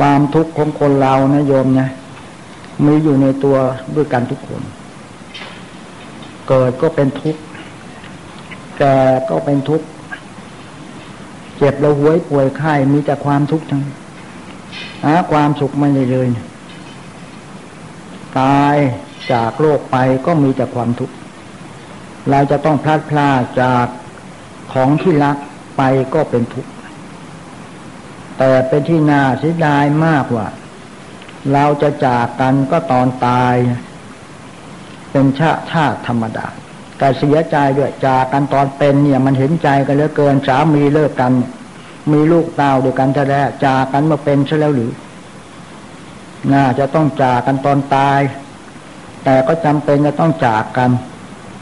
ความทุกข์ของคนเรานะโยมนะมีอยู่ในตัวด้วยกันทุกคน เกิดก็เป็นทุกข์แก่ก็เป็นทุกข์เจ็บแล้วหวยป่วยไข้มีแต่ความทุกข์ทั้งหาความสุขไม่ได้เลยตายจากโลกไปก็มีแต่ความทุกข์เราจะต้องพลาดพลาดจากของที่รักไปก็เป็นทุกข์ แต่เป็นที่น่าเสียดายมากว่า เราจะจากกันก็ตอนตาย เป็นชาชาติธรรมดา แต่เสียใจด้วยจากกันตอนเป็นเนี่ย มันเห็นใจกันเหลือเกินสามีเลิกกัน มีลูกเต้าด้วยกันจะแล้วจากกันมาเป็นซะแล้วหรือ น่าจะต้องจากกันตอนตาย แต่ก็จำเป็นจะต้องจากกัน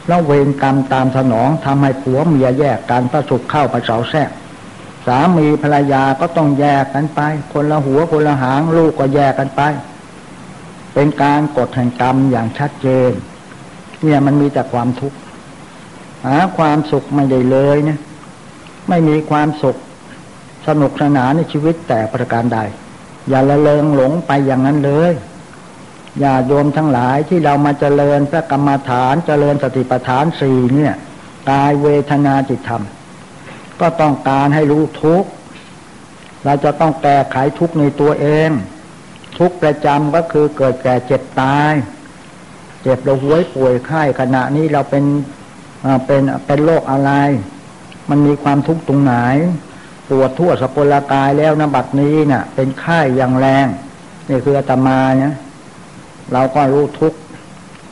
แล้วเวรกรรมตามสนองทำให้ผัวเมียแยกกันประสุขเข้าประเสาแทรกามีภรรยาก็ต้องแยกกันไป คนละหัวคนละหางลูกก็แยกกันไป เป็นการกดแห่งกรรมอย่างชัดเจน เนี่ยมันมีแต่ความทุกข์หาความสุขไม่ได้เลยเนะไม่มีความสุขสนุกสนานในชีวิตแต่ประการใด อย่าละเลงหลงไปอย่างนั้นเลย อย่าโยมทั้งหลายที่เรามาเจริญพระกรรมฐานเจริญสติปัฏฐานสี่เนี่ยกายเวทนาจิตธรรม ก็ต้องการให้รู้ทุกเราจะต้องแก้ไขทุกในตัวเอง ทุกประจำก็คือเกิดแก่เจ็บตาย เจ็บเราหวยป่วยไข้ขณะนี้เราเป็นเป็นเป็นโรคอะไร มันมีความทุกข์ตรงไหนปวดทั่วสกุลกายแล้วนะบัดนี้เนะ่ะ เป็นไข้อย่างแรงนี่คืออาตมาเนี่ยเราก็รู้ทุก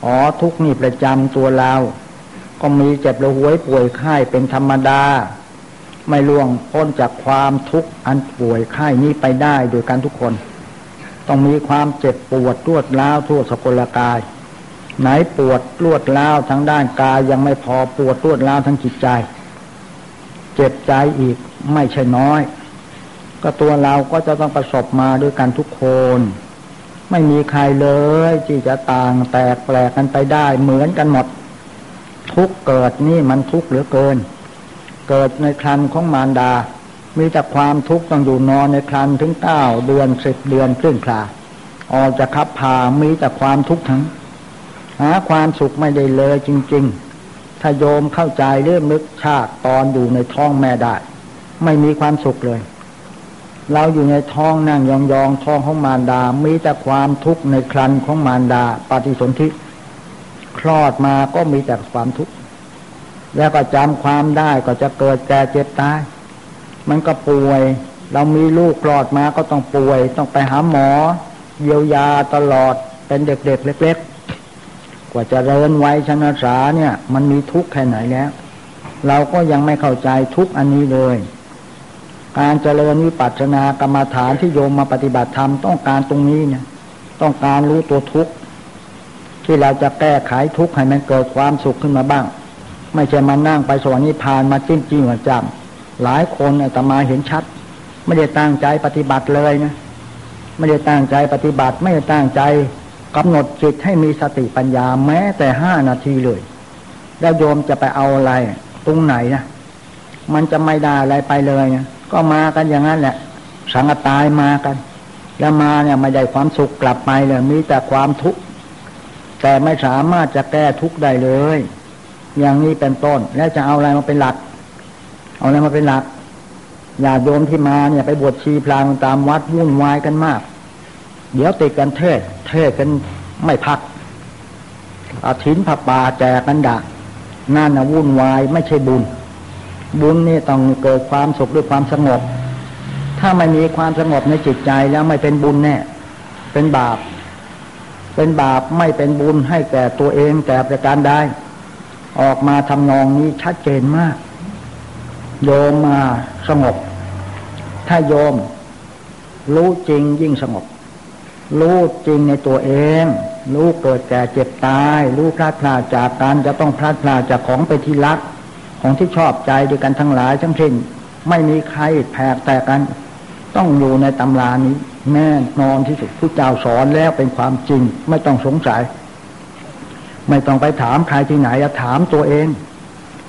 อ๋อทุกนี่ประจำตัวเรา ก็มีเจ็บระหวยป่วยไข้เป็นธรรมดา ไม่ล่วงพ้นจากความทุกข์อันป่วยไข้นี้ไปได้โดยการทุกคน ต้องมีความเจ็บปวดรวดล้าวทั่วสกลกาย ไหนปวดรวดล้าวทั้งด้านกายยังไม่พอปวดรวดล้าวทั้งจิตใจ เจ็บใจอีกไม่ใช่น้อย ก็ตัวเราก็จะต้องประสบมาด้วยกันทุกคน ไม่มีใครเลยที่จะต่างแตกแปลกกันไปได้เหมือนกันหมด ทุกเกิดนี่มันทุกเหลือเกิน เกิดในครันของมารดา มีแต่ความทุกข์ต้องอยู่นอนในครันถึงเก้าเดือนสิบเดือนครึ่งคราออกจากขับพามีแต่ความทุกข์ทั้งหาความสุขไม่ได้เลยจริง ๆ ถ้าโยมเข้าใจเรื่องนึกชาติตอนอยู่ในท้องแม่ได้ ไม่มีความสุขเลย เราอยู่ในท้องนั่งยองๆท้องของมารดา มีแต่ความทุกข์ในครันของมารดา ปฏิสนธิคลอดมาก็มีแต่ความทุกข์ แล้วก็จำความได้ก็จะเกิดแก่เจ็บตาย มันก็ป่วย เรามีลูกปลอดมาก็ต้องป่วย ต้องไปหาหมอ เยียวยาตลอดเป็นเด็กๆเล็ก ๆ กว่าจะเริญไว้ชนะสาเนี่ย มันมีทุกข์แค่ไหนแล้ว เราก็ยังไม่เข้าใจทุกอันนี้เลย การเจริญวิปัสสนากรรมฐานที่โยมมาปฏิบัติธรรมต้องการตรงนี้เนี่ย ต้องการรู้ตัวทุกข์ที่เราจะแก้ไขทุกข์ให้มันเกิดความสุขขึ้นมาบ้าง ไม่ใช่มานั่งไปสวรรค์นิพพานมาจิ้มจิ้มหัวจำหลายคนแต่มาเห็นชัด ไม่ได้ตั้งใจปฏิบัติเลยนะไม่ได้ตั้งใจปฏิบัติ ไม่ได้ตั้งใจกำหนดจิตให้มีสติปัญญาแม้แต่ห้านาทีเลย แล้วโยมจะไปเอาอะไร ตรงไหนนะมันจะไม่ได้อะไรไปเลยนะก็มากันอย่างนั้นแหละ สังกตายมากัน แล้วมาเนี่ยไม่ได้ความสุขกลับไปเลยมีแต่ความทุกข์แต่ไม่สามารถจะแก้ทุกข์ได้เลย อย่างนี้เป็นต้น แล้วจะเอาอะไรมาเป็นหลัก เอาอะไรมาเป็นหลักญาติโยมที่มาเนี่ยไปบวชชีพรางตามวัดวุ่นวายกันมาก เดี๋ยวติดกันเทศ เทศกันไม่พักอาทินผับปาแจกกันดานั่นนะวุ่นวายไม่ใช่บุญ บุญนี่ต้องเกิดความสุขด้วยความสงบ ถ้าไม่มีความสงบในจิตใจแล้วไม่เป็นบุญแน่ เป็นบาป เป็นบาปไม่เป็นบุญให้แก่ตัวเองแต่ประการใด ออกมาทำนองนี้ชัดเจนมาก โยมมาสงบ ถ้าโยม รู้จริงยิ่งสงบ รู้จริงในตัวเอง รู้เกิดแก่เจ็บตาย รู้พลาดพลาดจากการจะต้องพลาดพลาดจากของไปที่รัก ของที่ชอบใจด้วยกันทั้งหลายทั้งสิ้นไม่มีใครแผกแต่กันต้องอยู่ในตำรานี้แน่นอนที่สุดผู้เจ้าสอนแล้วเป็นความจริงไม่ต้องสงสัย ไม่ต้องไปถามใครที่ไหนถามตัวเอง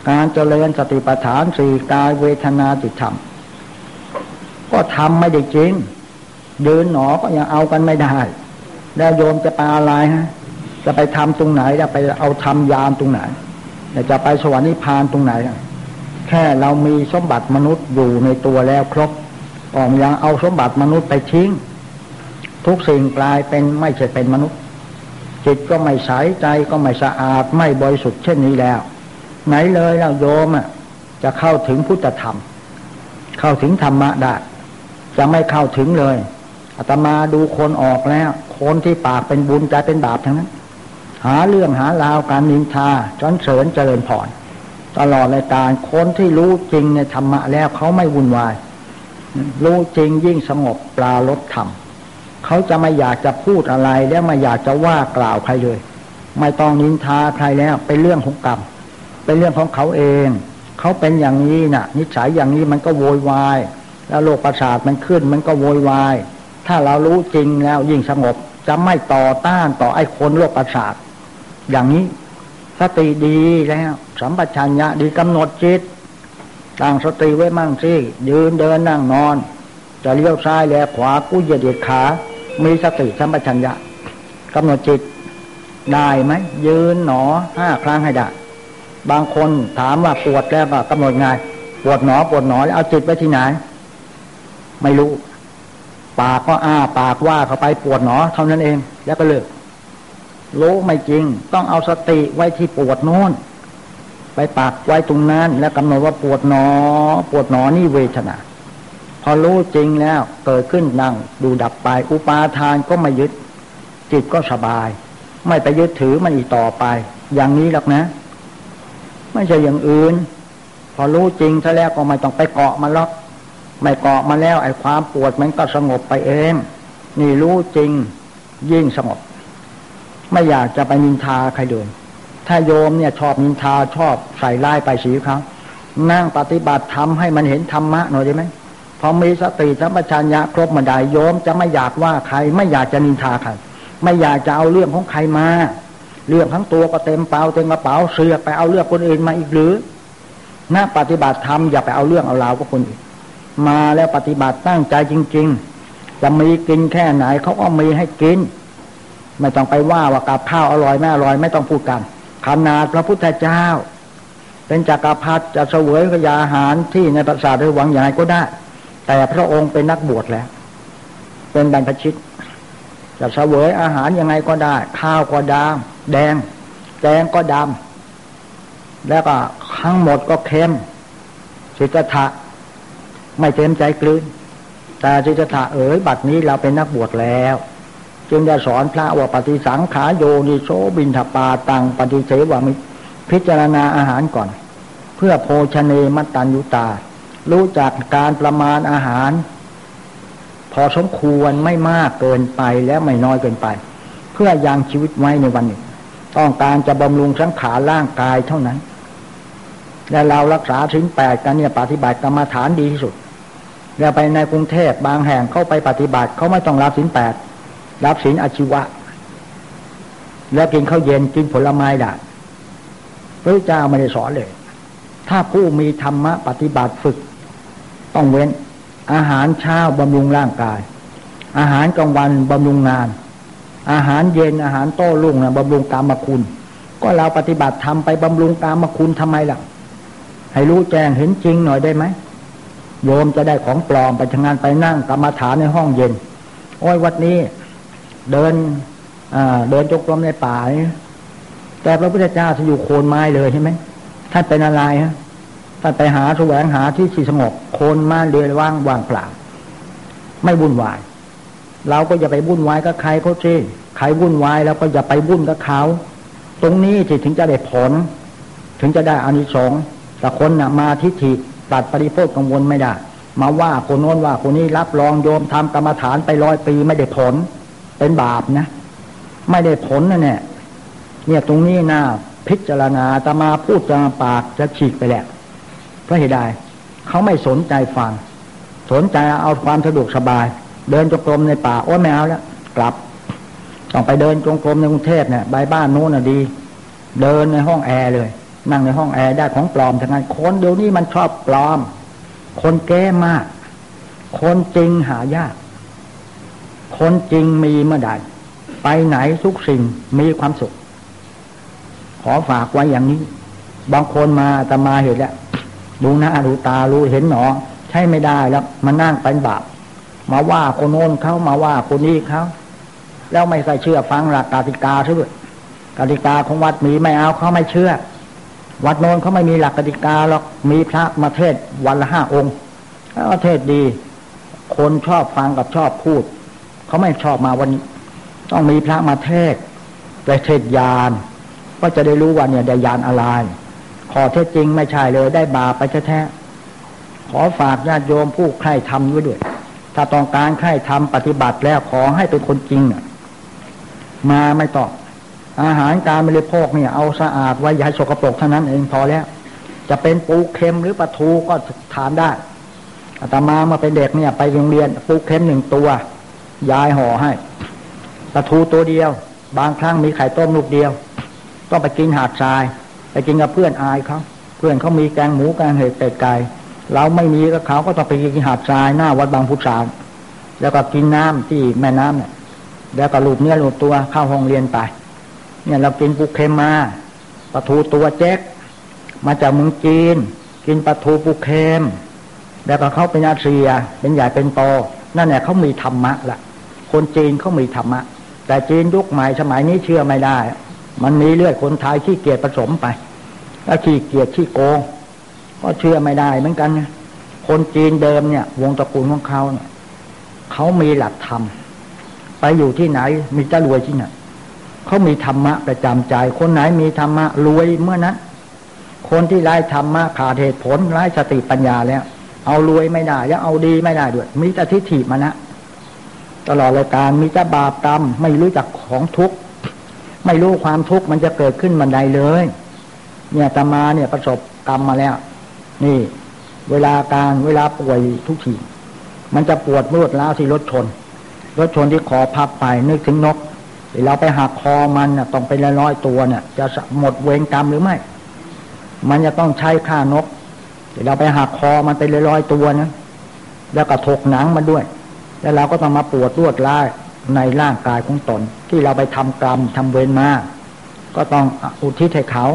การเจริญสติปัฏฐานสี่กายเวทนาจิตธรรม ก็ทำไม่ได้จริงยืนหนอก็ยังเอากันไม่ได้ แล้วโยมจะไปอะไรฮะ จะไปทำตรงไหนจะไปเอาทำยามตรงไหนจะไปสวรรค์นิพพานตรงไหนแค่เรามีสมบัติมนุษย์อยู่ในตัวแล้วครบออกยังเอาสมบัติมนุษย์ไปทิ้ง ทุกสิ่งกลายเป็นไม่ใช่เป็นมนุษย์ จิตก็ไม่ใสใจก็ไม่สะอาดไม่บริสุทธิ์เช่นนี้แล้ว ไหนเลยเราโยมอะจะเข้าถึงพุทธธรรม เข้าถึงธรรมะได้จะไม่เข้าถึงเลยอาตมาดูคนออกแล้ว คนที่ปากเป็นบุญใจเป็นบาปทั้งนั้น หาเรื่องหาราวการนินทาจนเสริญเจริญพรตลอดรายการคนที่รู้จริงในธรรมะแล้วเขาไม่วุ่นวาย รู้จริงยิ่งสงบปลาลดธรรม เขาจะไม่อยากจะพูดอะไร แล้วไม่อยากจะว่ากล่าวใครเลย ไม่ต้องนินทาใครแล้ว เป็นเรื่องของกรรมเป็นเรื่องของเขาเอง เขาเป็นอย่างนี้นะ่ะ นิสัยอย่างนี้มันก็โวยวาย แล้วโรคประสาทมันขึ้นมันก็โวยวาย ถ้าเรารู้จริงแล้วยิ่งสงบจะไม่ต่อต้านต่อไอ้คนโรคประสาทอย่างนี้สติดีแล้วสัมปชัญญะดีกำหนดจิตตั้งสติไว้มั่งสิยืนเดินนั่งนอน จะเลี้ยวซ้ายแลขวากู้เหยียดขา มีสติสัมปชัญญะกำหนดจิตได้ไหมยืนหนอห้าครั้งให้ได้บางคนถามว่าปวดแล้วก็กำหนดไงปวดหนอปวดหนอแล้วเอาจิตไว้ที่ไหน ไม่รู้ ปากก็อ้าปากว่าเข้าไปปวดหนอเท่านั้นเอง แล้วก็เลิกรู้ไม่จริง ต้องเอาสติไว้ที่ปวดโน้นไปปากไว้ตรงนั้น แล้วกำหนดว่าปวดหนอ ปวดหนอนี่เวทนา พอรู้จริงแล้วเกิดขึ้นนั่งดูดับไป อุปาทานก็ไม่ยึด จิตก็สบาย ไม่ไปยึดถือมันอีกต่อไป อย่างนี้หรอกนะ ไม่ใช่อย่างอื่น พอรู้จริงซะแล้วก็ไม่ต้องไปเกาะมันล็อกไม่เกาะมาแล้วไอ้ความปวดมันก็สงบไปเอง นี่รู้จริงยิ่งสงบ ไม่อยากจะไปนินทาใครเดิน ถ้าโยมเนี่ยชอบนินทาชอบใส่ร้ายไปสีเขานั่งปฏิบัติทำให้มันเห็นธรรมะหน่อยได้ไหม พอมีสติสัมปชัญญะครบมาได้โยมจะไม่อยากว่าใคร ไม่อยากจะนินทาใครไม่อยากจะเอาเรื่องของใครมา เรื่องทั้งตัวก็เต็มเปล่าเต็มกระเป๋าเสือไปเอาเรื่องคนอื่นมาอีกหรือน้าปฏิบัติธรรมอย่าไปเอาเรื่องเอาราวกับคนอื่นมาแล้วปฏิบัติตั้งใจจริง ๆ จะมีกินแค่ไหนเขาก็มีให้กิน ไม่ต้องไปว่าว่ากับข้าวอร่อยไม่อร่อยไม่ต้องพูดกันขนาดพระพุทธเจ้า เป็นจักรพรรดิจะเสวยขยาอาหารที่ในปราสาทหรือหวังอย่างไรก็ได้ แต่พระองค์เป็นนักบวชแล้ว เป็นบรรพชิตจะเสวยอาหารยังไงก็ได้ ข้าวก็ดามแดงแกงก็ดำแล้วก็ทั้งหมดก็เค็มสิทธะไม่เต็มใจกลืนแต่สิทธะเอ๋ยบัดนี้เราเป็นนักบวชแล้ว จึงจะสอนพระว่าปฏิสังขาโยนิโชบินทปาตังปฏิเสวามิพิจารณาอาหารก่อน เพื่อโภชเนมัตตัญยุตา รู้จักการประมาณอาหาร พอสมควรไม่มากเกินไปและไม่น้อยเกินไป เพื่อยังชีวิตไว้ในวันหนึ่ง ต้องการจะบำรุงสังขารร่างกายเท่านั้น และเรารักษาถึงแปดกันเนี่ยปฏิบัติกรรมฐานดีที่สุดแล้วไปในกรุงเทพบางแห่งเข้าไปปฏิบัติเขาไม่ต้องรับสินแปดรับสินอาชีวะ แล้วกินข้าวเย็นกินผลไม้ได้พระเจ้าไม่ได้สอนเลย ถ้าผู้มีธรรมะปฏิบัติฝึก ต้องเว้น อาหารเช้าบำรุงร่างกาย อาหารกลางวันบำรุงงาน อาหารเย็นอาหารโต้รุ่งนะบำรุงกามคุณ ก็เราปฏิบัติทำไปบำรุงกามคุณทำไมล่ะ ให้รู้แจ้งเห็นจริงหน่อยได้ไหมโยมจะได้ของปลอมไปทำงานไปนั่งกรรมฐานในห้องเย็น โอ้ยวัดนี้ เดินเดินจงกรมในป่าแต่พระพุทธเจ้าจะอยู่โคนไม้เลยใช่ไหม ท่านเป็นอะไรฮะท่านไปหาแสวงหาที่สีสงบโคนม้เดือยว่างว่างเปล่า ไม่วุ่นวาย เราก็อย่าไปวุ่นวายกับใครเขาสิใครวุ่นวายแล้วก็อย่าไปวุ่นกับเขา ตรงนี้ถึงจะได้ผล ถึงจะได้อานิสงส์แต่คนนะมาทิฏฐิตัดปริโภคกังวลไม่ได้ มาว่าคนโน้นว่าคนนี้รับรองโยมทำกรรมฐานไปร้อยปีไม่ได้ผล เป็นบาปนะ ไม่ได้ผลนะเนี่ยเนี่ยตรงนี้นะ พิจารณาตมาพูดจะปากจะฉีกไปแหละพระเหตุใดเขาไม่สนใจฟัง สนใจเอาความสะดวกสบาย เดินจงกรมในป่าโอ้ไม่เอาแล้วกลับต้องไปเดินจงกรมในกรุงเทพเนี่ยใบบ้านโน้นน่ะดี เดินในห้องแอร์เลย นั่งในห้องแอร์ได้ของปลอมทั้งนั้นคนเดี๋ยวนี้มันชอบปลอม คนแก้มาก คนจริงหายาก คนจริงมีเมื่อใดไปไหนทุกสิ่งมีความสุข ขอฝากไว้อย่างนี้ บางคนมาแตมาเห็นแล้วดูหน้าดูตารู้เห็นหนอ ใช่ไม่ได้แล้วมานั่งเป็นบาปมาว่าคนโน้นเขามาว่าคนนี้เขาแล้วไม่ใส่เชื่อฟังหลักกติกาซะด้วยกติกาของวัดมีไม่เอาเขาไม่เชื่อ วัดโน้นเขาไม่มีหลักกติกาหรอกมีพระมาเทศวันละห้าองค์แล้วเทศดี คนชอบฟังกับชอบพูดเขาไม่ชอบมาวันนี้ ต้องมีพระมาเทศไปเทศยาน ก็จะได้รู้ว่าเนี่ยได้ยานอะไร ขอเท็จจริงไม่ใช่เลยได้บาปไปแท้ๆขอฝากญาติโยมผู้ใคร่ทำด้วยด้วย ถ้าต้องการใคร่ทำปฏิบัติแล้วขอให้เป็นคนจริงมาไม่ต้องอาหารการบริโภคเนี่ย เอาสะอาดไว้อย่าสกปรกเท่านั้นเองพอแล้ว จะเป็นปูเค็มหรือปลาทูก็ทานได้อาตมามาเป็นเด็กเนี่ย ไปโรงเรียนปูเค็มหนึ่งตัวยายห่อให้ปลาทูตัวเดียว บางครั้งมีไข่ต้มลูกเดียว ต้องไปกินหาดทราย ไปกินกับเพื่อนอายเขาเพื่อนเขามีแกงหมูแกงเห็ดเป็ดไก่เราไม่มีก็เขาก็ต้องไปกินหาดทรายหน้าวัดบางพุทธาแล้วก็กินน้ำที่แม่น้ำเนี่ยแล้วก็ลูบเนื้อลูบตัวเข้าห้องเรียนไป เนี่ยเรากินปูเค็มมาปลาทูตัวแจ๊กมาจากเมืองจีน กินปลาทูปูเค็มแล้วก็เขาเป็นอาเซีย เป็นใหญ่เป็นโตนั่นแหละเขามีธรรมะละคนจีนเขามีธรรมะ แต่จีนยุคใหม่สมัยนี้เชื่อไม่ได้ มันมีเลือดคนไทยขี้เกียจผสมไปแล้วขี้เกียจขี้โกง ก็เชื่อไม่ได้เหมือนกันคนจีนเดิมเนี่ย วงตระกูลของเขาเนี่ยเขามีหลักธรรมไปอยู่ที่ไหน มีจะรวยที่ไหนเขามีธรรมะประจำใจ คนไหนมีธรรมะรวยเมื่อนั้นคนที่ไร้ธรรมะขาดเหตุผลไร้สติปัญญาแล้ว เอารวยไม่ได้แล้วเอาดีไม่ได้ด้วย มีแต่ทิฏฐิมานะตลอดรายการมีแต่บาปกรรมไม่รู้จักของทุกข์ ไม่รู้ความทุกข์มันจะเกิดขึ้นมันใดเลย เนี่ยตมาเนี่ยประสบกรรมมาแล้ว นี่ เวลาการเวลาป่วยทุกทีมันจะปวดมืดล้าที่รถชน รถชนที่คอพับไปนึกถึงนกเราไปหักคอมันต้องเป็นร้อยตัวเนี่ย จะหมดเวรกรรมหรือไม่ มันจะต้องใช้ค่านกเราไปหักคอมันเป็นร้อยตัวนะแล้วก็ถกหนังมันด้วย แล้วเราก็ต้องมาปวดรวดร้าย ในร่างกายของตน ที่เราไปทำกรรมทำเวรมา ก็ต้องอุทิศให้เขา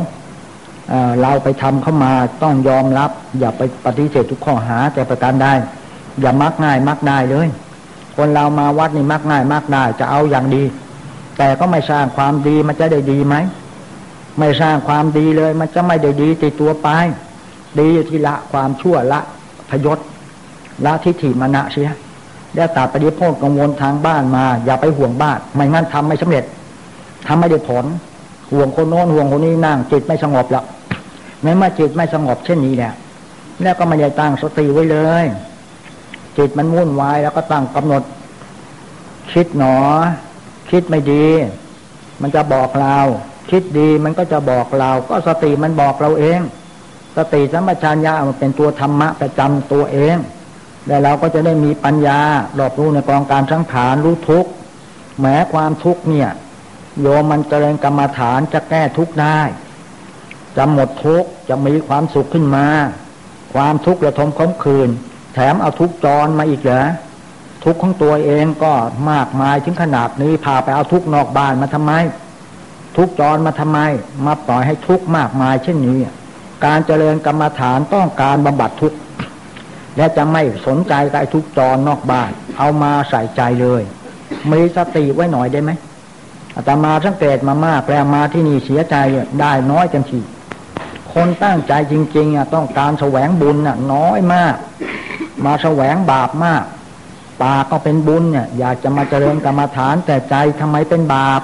เเราไปทำเข้ามาต้องยอมรับ อย่าไปปฏิเสธทุกข้อหาแต่ประการใดอย่ามักง่ายมักได้เลย คนเรามาวัดนี่มากง่ายมากได้จะเอาอย่างดี แต่ก็ไม่สร้างความดีมันจะได้ดีไหมไม่สร้างความดีเลย มันจะไม่ได้ดีติดตัวไป ดีอยู่ที่ละความชั่วละพยศละทิฏฐิมณะเสีย แล้วตัดปฏิโภคกังวลทางบ้านมา อย่าไปห่วงบ้านไม่งั้นทำไม่สำเร็จทำไม่ได้ผล ห่วงคนโน้นห่วงคนนี้นั่งจิตไม่สงบแล้วในเมื่อจิตไม่สงบเช่นนี้แหละแล้วก็ไม่ได้ตั้งสติไว้เลย จิตมันวุ่นวายแล้วก็ตั้งกำหนด คิดหนอ คิดไม่ดี มันจะบอกเรา คิดดีมันก็จะบอกเรา ก็สติมันบอกเราเอง สติสัมปชัญญะมันเป็นตัวธรรมะประจำตัวเอง แล้วเราก็จะได้มีปัญญารอบรู้ในกองการสังขารรู้ทุกข์แม้ความทุกข์เนี่ย โยมมันเจริญกรรมฐานจะแก้ทุกข์ได้จะหมดทุกข์จะมีความสุขขึ้นมา ความทุกข์ระทมขมคืนแถมเอาทุกข์จรมาอีกเหรอทุกข์ของตัวเองก็มากมายถึงขนาดนี้พาไปเอาทุกข์นอกบ้านมาทำไม ทุกข์จรมาทำไม มาปล่อยให้ทุกข์มากมายเช่นนี้ การเจริญกรรมฐานต้องการบำบัดทุกข์ และจะไม่สนใจกับทุกจรนอกบ้าน เอามาใส่ใจเลยมีสติไว้หน่อยได้ไหมอาตมาสังเกตมามากแล้วมาที่นี่เสียใจได้น้อยจังทีคนตั้งใจจริงๆอะต้องการแสวงบุญอะ น้อยมาก มาแสวงบาปมากปากก็เป็นบุญเนี่ย อยากจะมาเจริญกรรมฐานแต่ใจทำไมเป็นบาป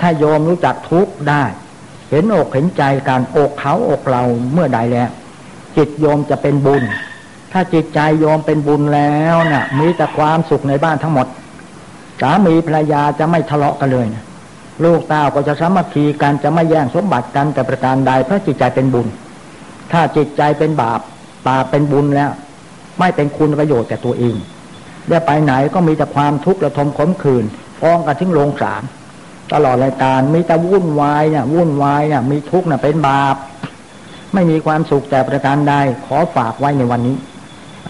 ถ้าโยมรู้จักทุกข์ได้ เห็นอกเห็นใจการอกเขาอกเราเมื่อใดแล้ว จิตโยมจะเป็นบุญ ถ้าจิตใจโยมเป็นบุญแล้วนะ่ะ มีแต่ความสุขในบ้านทั้งหมดสามีภรรยาจะไม่ทะเลาะกันเลยนะลูกเต้าก็จะสามัคคีกันจะไม่แย่งสมบัติกันแต่ประการใดเพราะจิตใจเป็นบุญ ถ้าจิตใจเป็นบาปบาปเป็นบุญแล้ว ไม่เป็นคุณประโยชน์แก่ตัวเองได้ไปไหนก็มีแต่ความทุกข์ระทมขมขื่นฟ้องกันทิ้งลงศาลตลอดรายการมีแต่วุ่นวายเนี่ยวุ่นวายเนี่ยมีทุกข์เนี่ยเป็นบาป ไม่มีความสุขแต่ประการใดขอฝากไว้ในวันนี้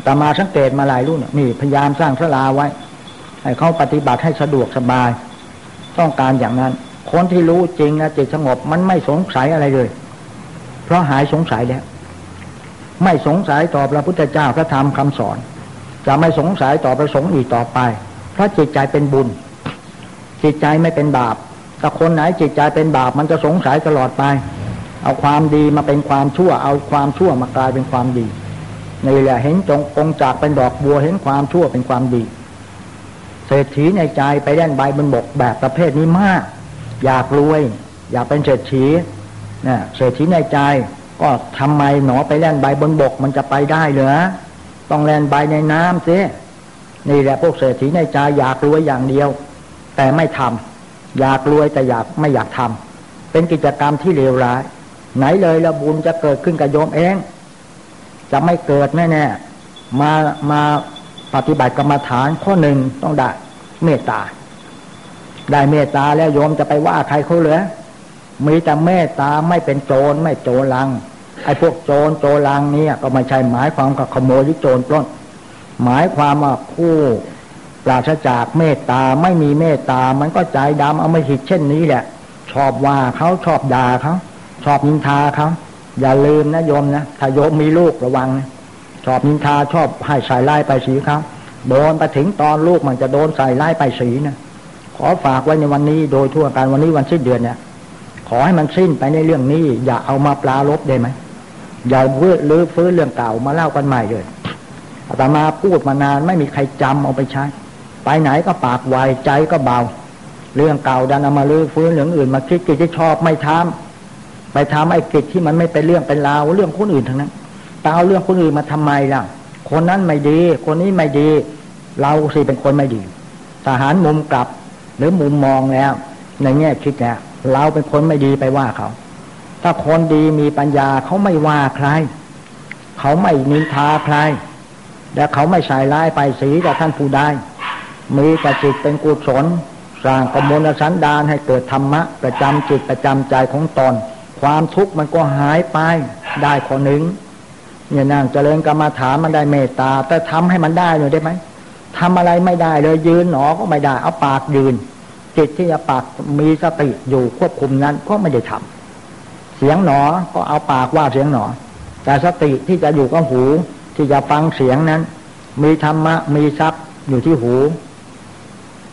แต่มาสังเกตมาหลายรุ่นนี่พยายามสร้างสลาไว้ ให้เขาปฏิบัติให้สะดวกสบาย ต้องการอย่างนั้น คนที่รู้จริงนะจิตสงบมันไม่สงสัยอะไรเลย เพราะหายสงสัยแล้ว ไม่สงสัยต่อพระพุทธเจ้าพระธรรมคำสอน จะไม่สงสัยต่อพระสงฆ์อีกต่อไป เพราะจิตใจเป็นบุญ จิตใจไม่เป็นบาปแต่คนไหนจิตใจเป็นบาปมันจะสงสัยตลอดไป เอาความดีมาเป็นความชั่ว เอาความชั่วมากลายเป็นความดี นี่แหละเห็นจงองจากเป็นดอกบัวเห็นความชั่วเป็นความดี เศรษฐีในใจไปแล่นใบบนบกแบบประเภทนี้มาก อยากรวย อยากเป็นเศรษฐีนะเศรษฐีในใจก็ทำไมหนอไปแล่นใบบนบกมันจะไปได้เหรอต้องแล่นใบในน้ำสินี่แหละพวกเศรษฐีในใจอยากรวยอย่างเดียว แต่ไม่ทำอยากรวยแต่อยากไม่อยากทำเป็นกิจกรรมที่เลวร้าย ไหนเลยละบุญจะเกิดขึ้นกับโยมเอง จะไม่เกิดแน่แน่มามาปฏิบัติกรรมฐานข้อหนึ่งต้องได้เมตตา ได้เมตตาแล้วโยมจะไปว่าใครเขาเหลือมีแต่เมตตาไม่เป็นโจรไม่โจรลังไอ้พวกโจรโจรลังนี่ก็ไม่ใช่หมายความกับขโมยหรือโจรปล้น หมายความว่าผู้ปราศจากเมตตาไม่มีเมตตา มันก็ใจดำเอาไม่หิดเช่นนี้แหละ ชอบว่าเขาชอบด่าเขาชอบนินทาเขา อย่าลืมนะโยมนะถ้าโยมมีลูกระวังนะชอบนินทาชอบให้ใส่ไล่ไปสีเขาโดนไปถึงตอนลูกมันจะโดนใส่ไล่ไปสีนะขอฝากไว้ในวันนี้โดยทั่วการวันนี้วันสิ้นเดือนเนี่ย ขอให้มันสิ้นไปในเรื่องนี้ อย่าเอามาปลาลบได้ไหมอย่าเพื่อลือฟื้นเรื่องเก่ามาเล่ากันใหม่เลยอาตมาพูดมานานไม่มีใครจำเอาไปใช้ ไปไหนก็ปากไวใจก็เบา เรื่องเก่าดันเอามาลื้อฟื้นเรื่องอื่นมาคิดกิจที่ชอบไม่ทำ ไปทำไอ้กิจที่มันไม่เป็นเรื่องเป็นราวเรื่องคนอื่นทั้งนั้นต่เอาเรื่องคนอื่นมาทำไมล่ะ คนนั้นไม่ดี คนนี้ไม่ดี เราสิเป็นคนไม่ดี ทหารมุมกลับ หรือมุมมองแล้ว ในแง่คิดแล้วเราเป็นคนไม่ดีไปว่าเขา ถ้าคนดีมีปัญญาเขาไม่ว่าใคร เขาไม่นินทาใคร และเขาไม่ใส่ร้ายไปสีกับท่านผู้ใดมีแต่จิตเป็นกุศลสร้างกมลสันดานให้เกิดธรรมะ ประจำจิตประจำใจของตน ความทุกข์มันก็หายไปได้คนหนึ่งเนี่ยนั่งเจริญกรรมาฐานมันได้เมตตา แต่ทำให้มันได้หน่อยได้ไหมทำอะไรไม่ได้เลยยืนหนอก็ไม่ได้ เอาปากยืน จิตที่จะปากมีสติอยู่ควบคุมนั้นก็ไม่ได้ทำเสียงหนอก็เอาปากว่าเสียงหนอ แต่สติที่จะอยู่กับหูที่จะฟังเสียงนั้น มีธรรมะมีทรัพย์อยู่ที่หู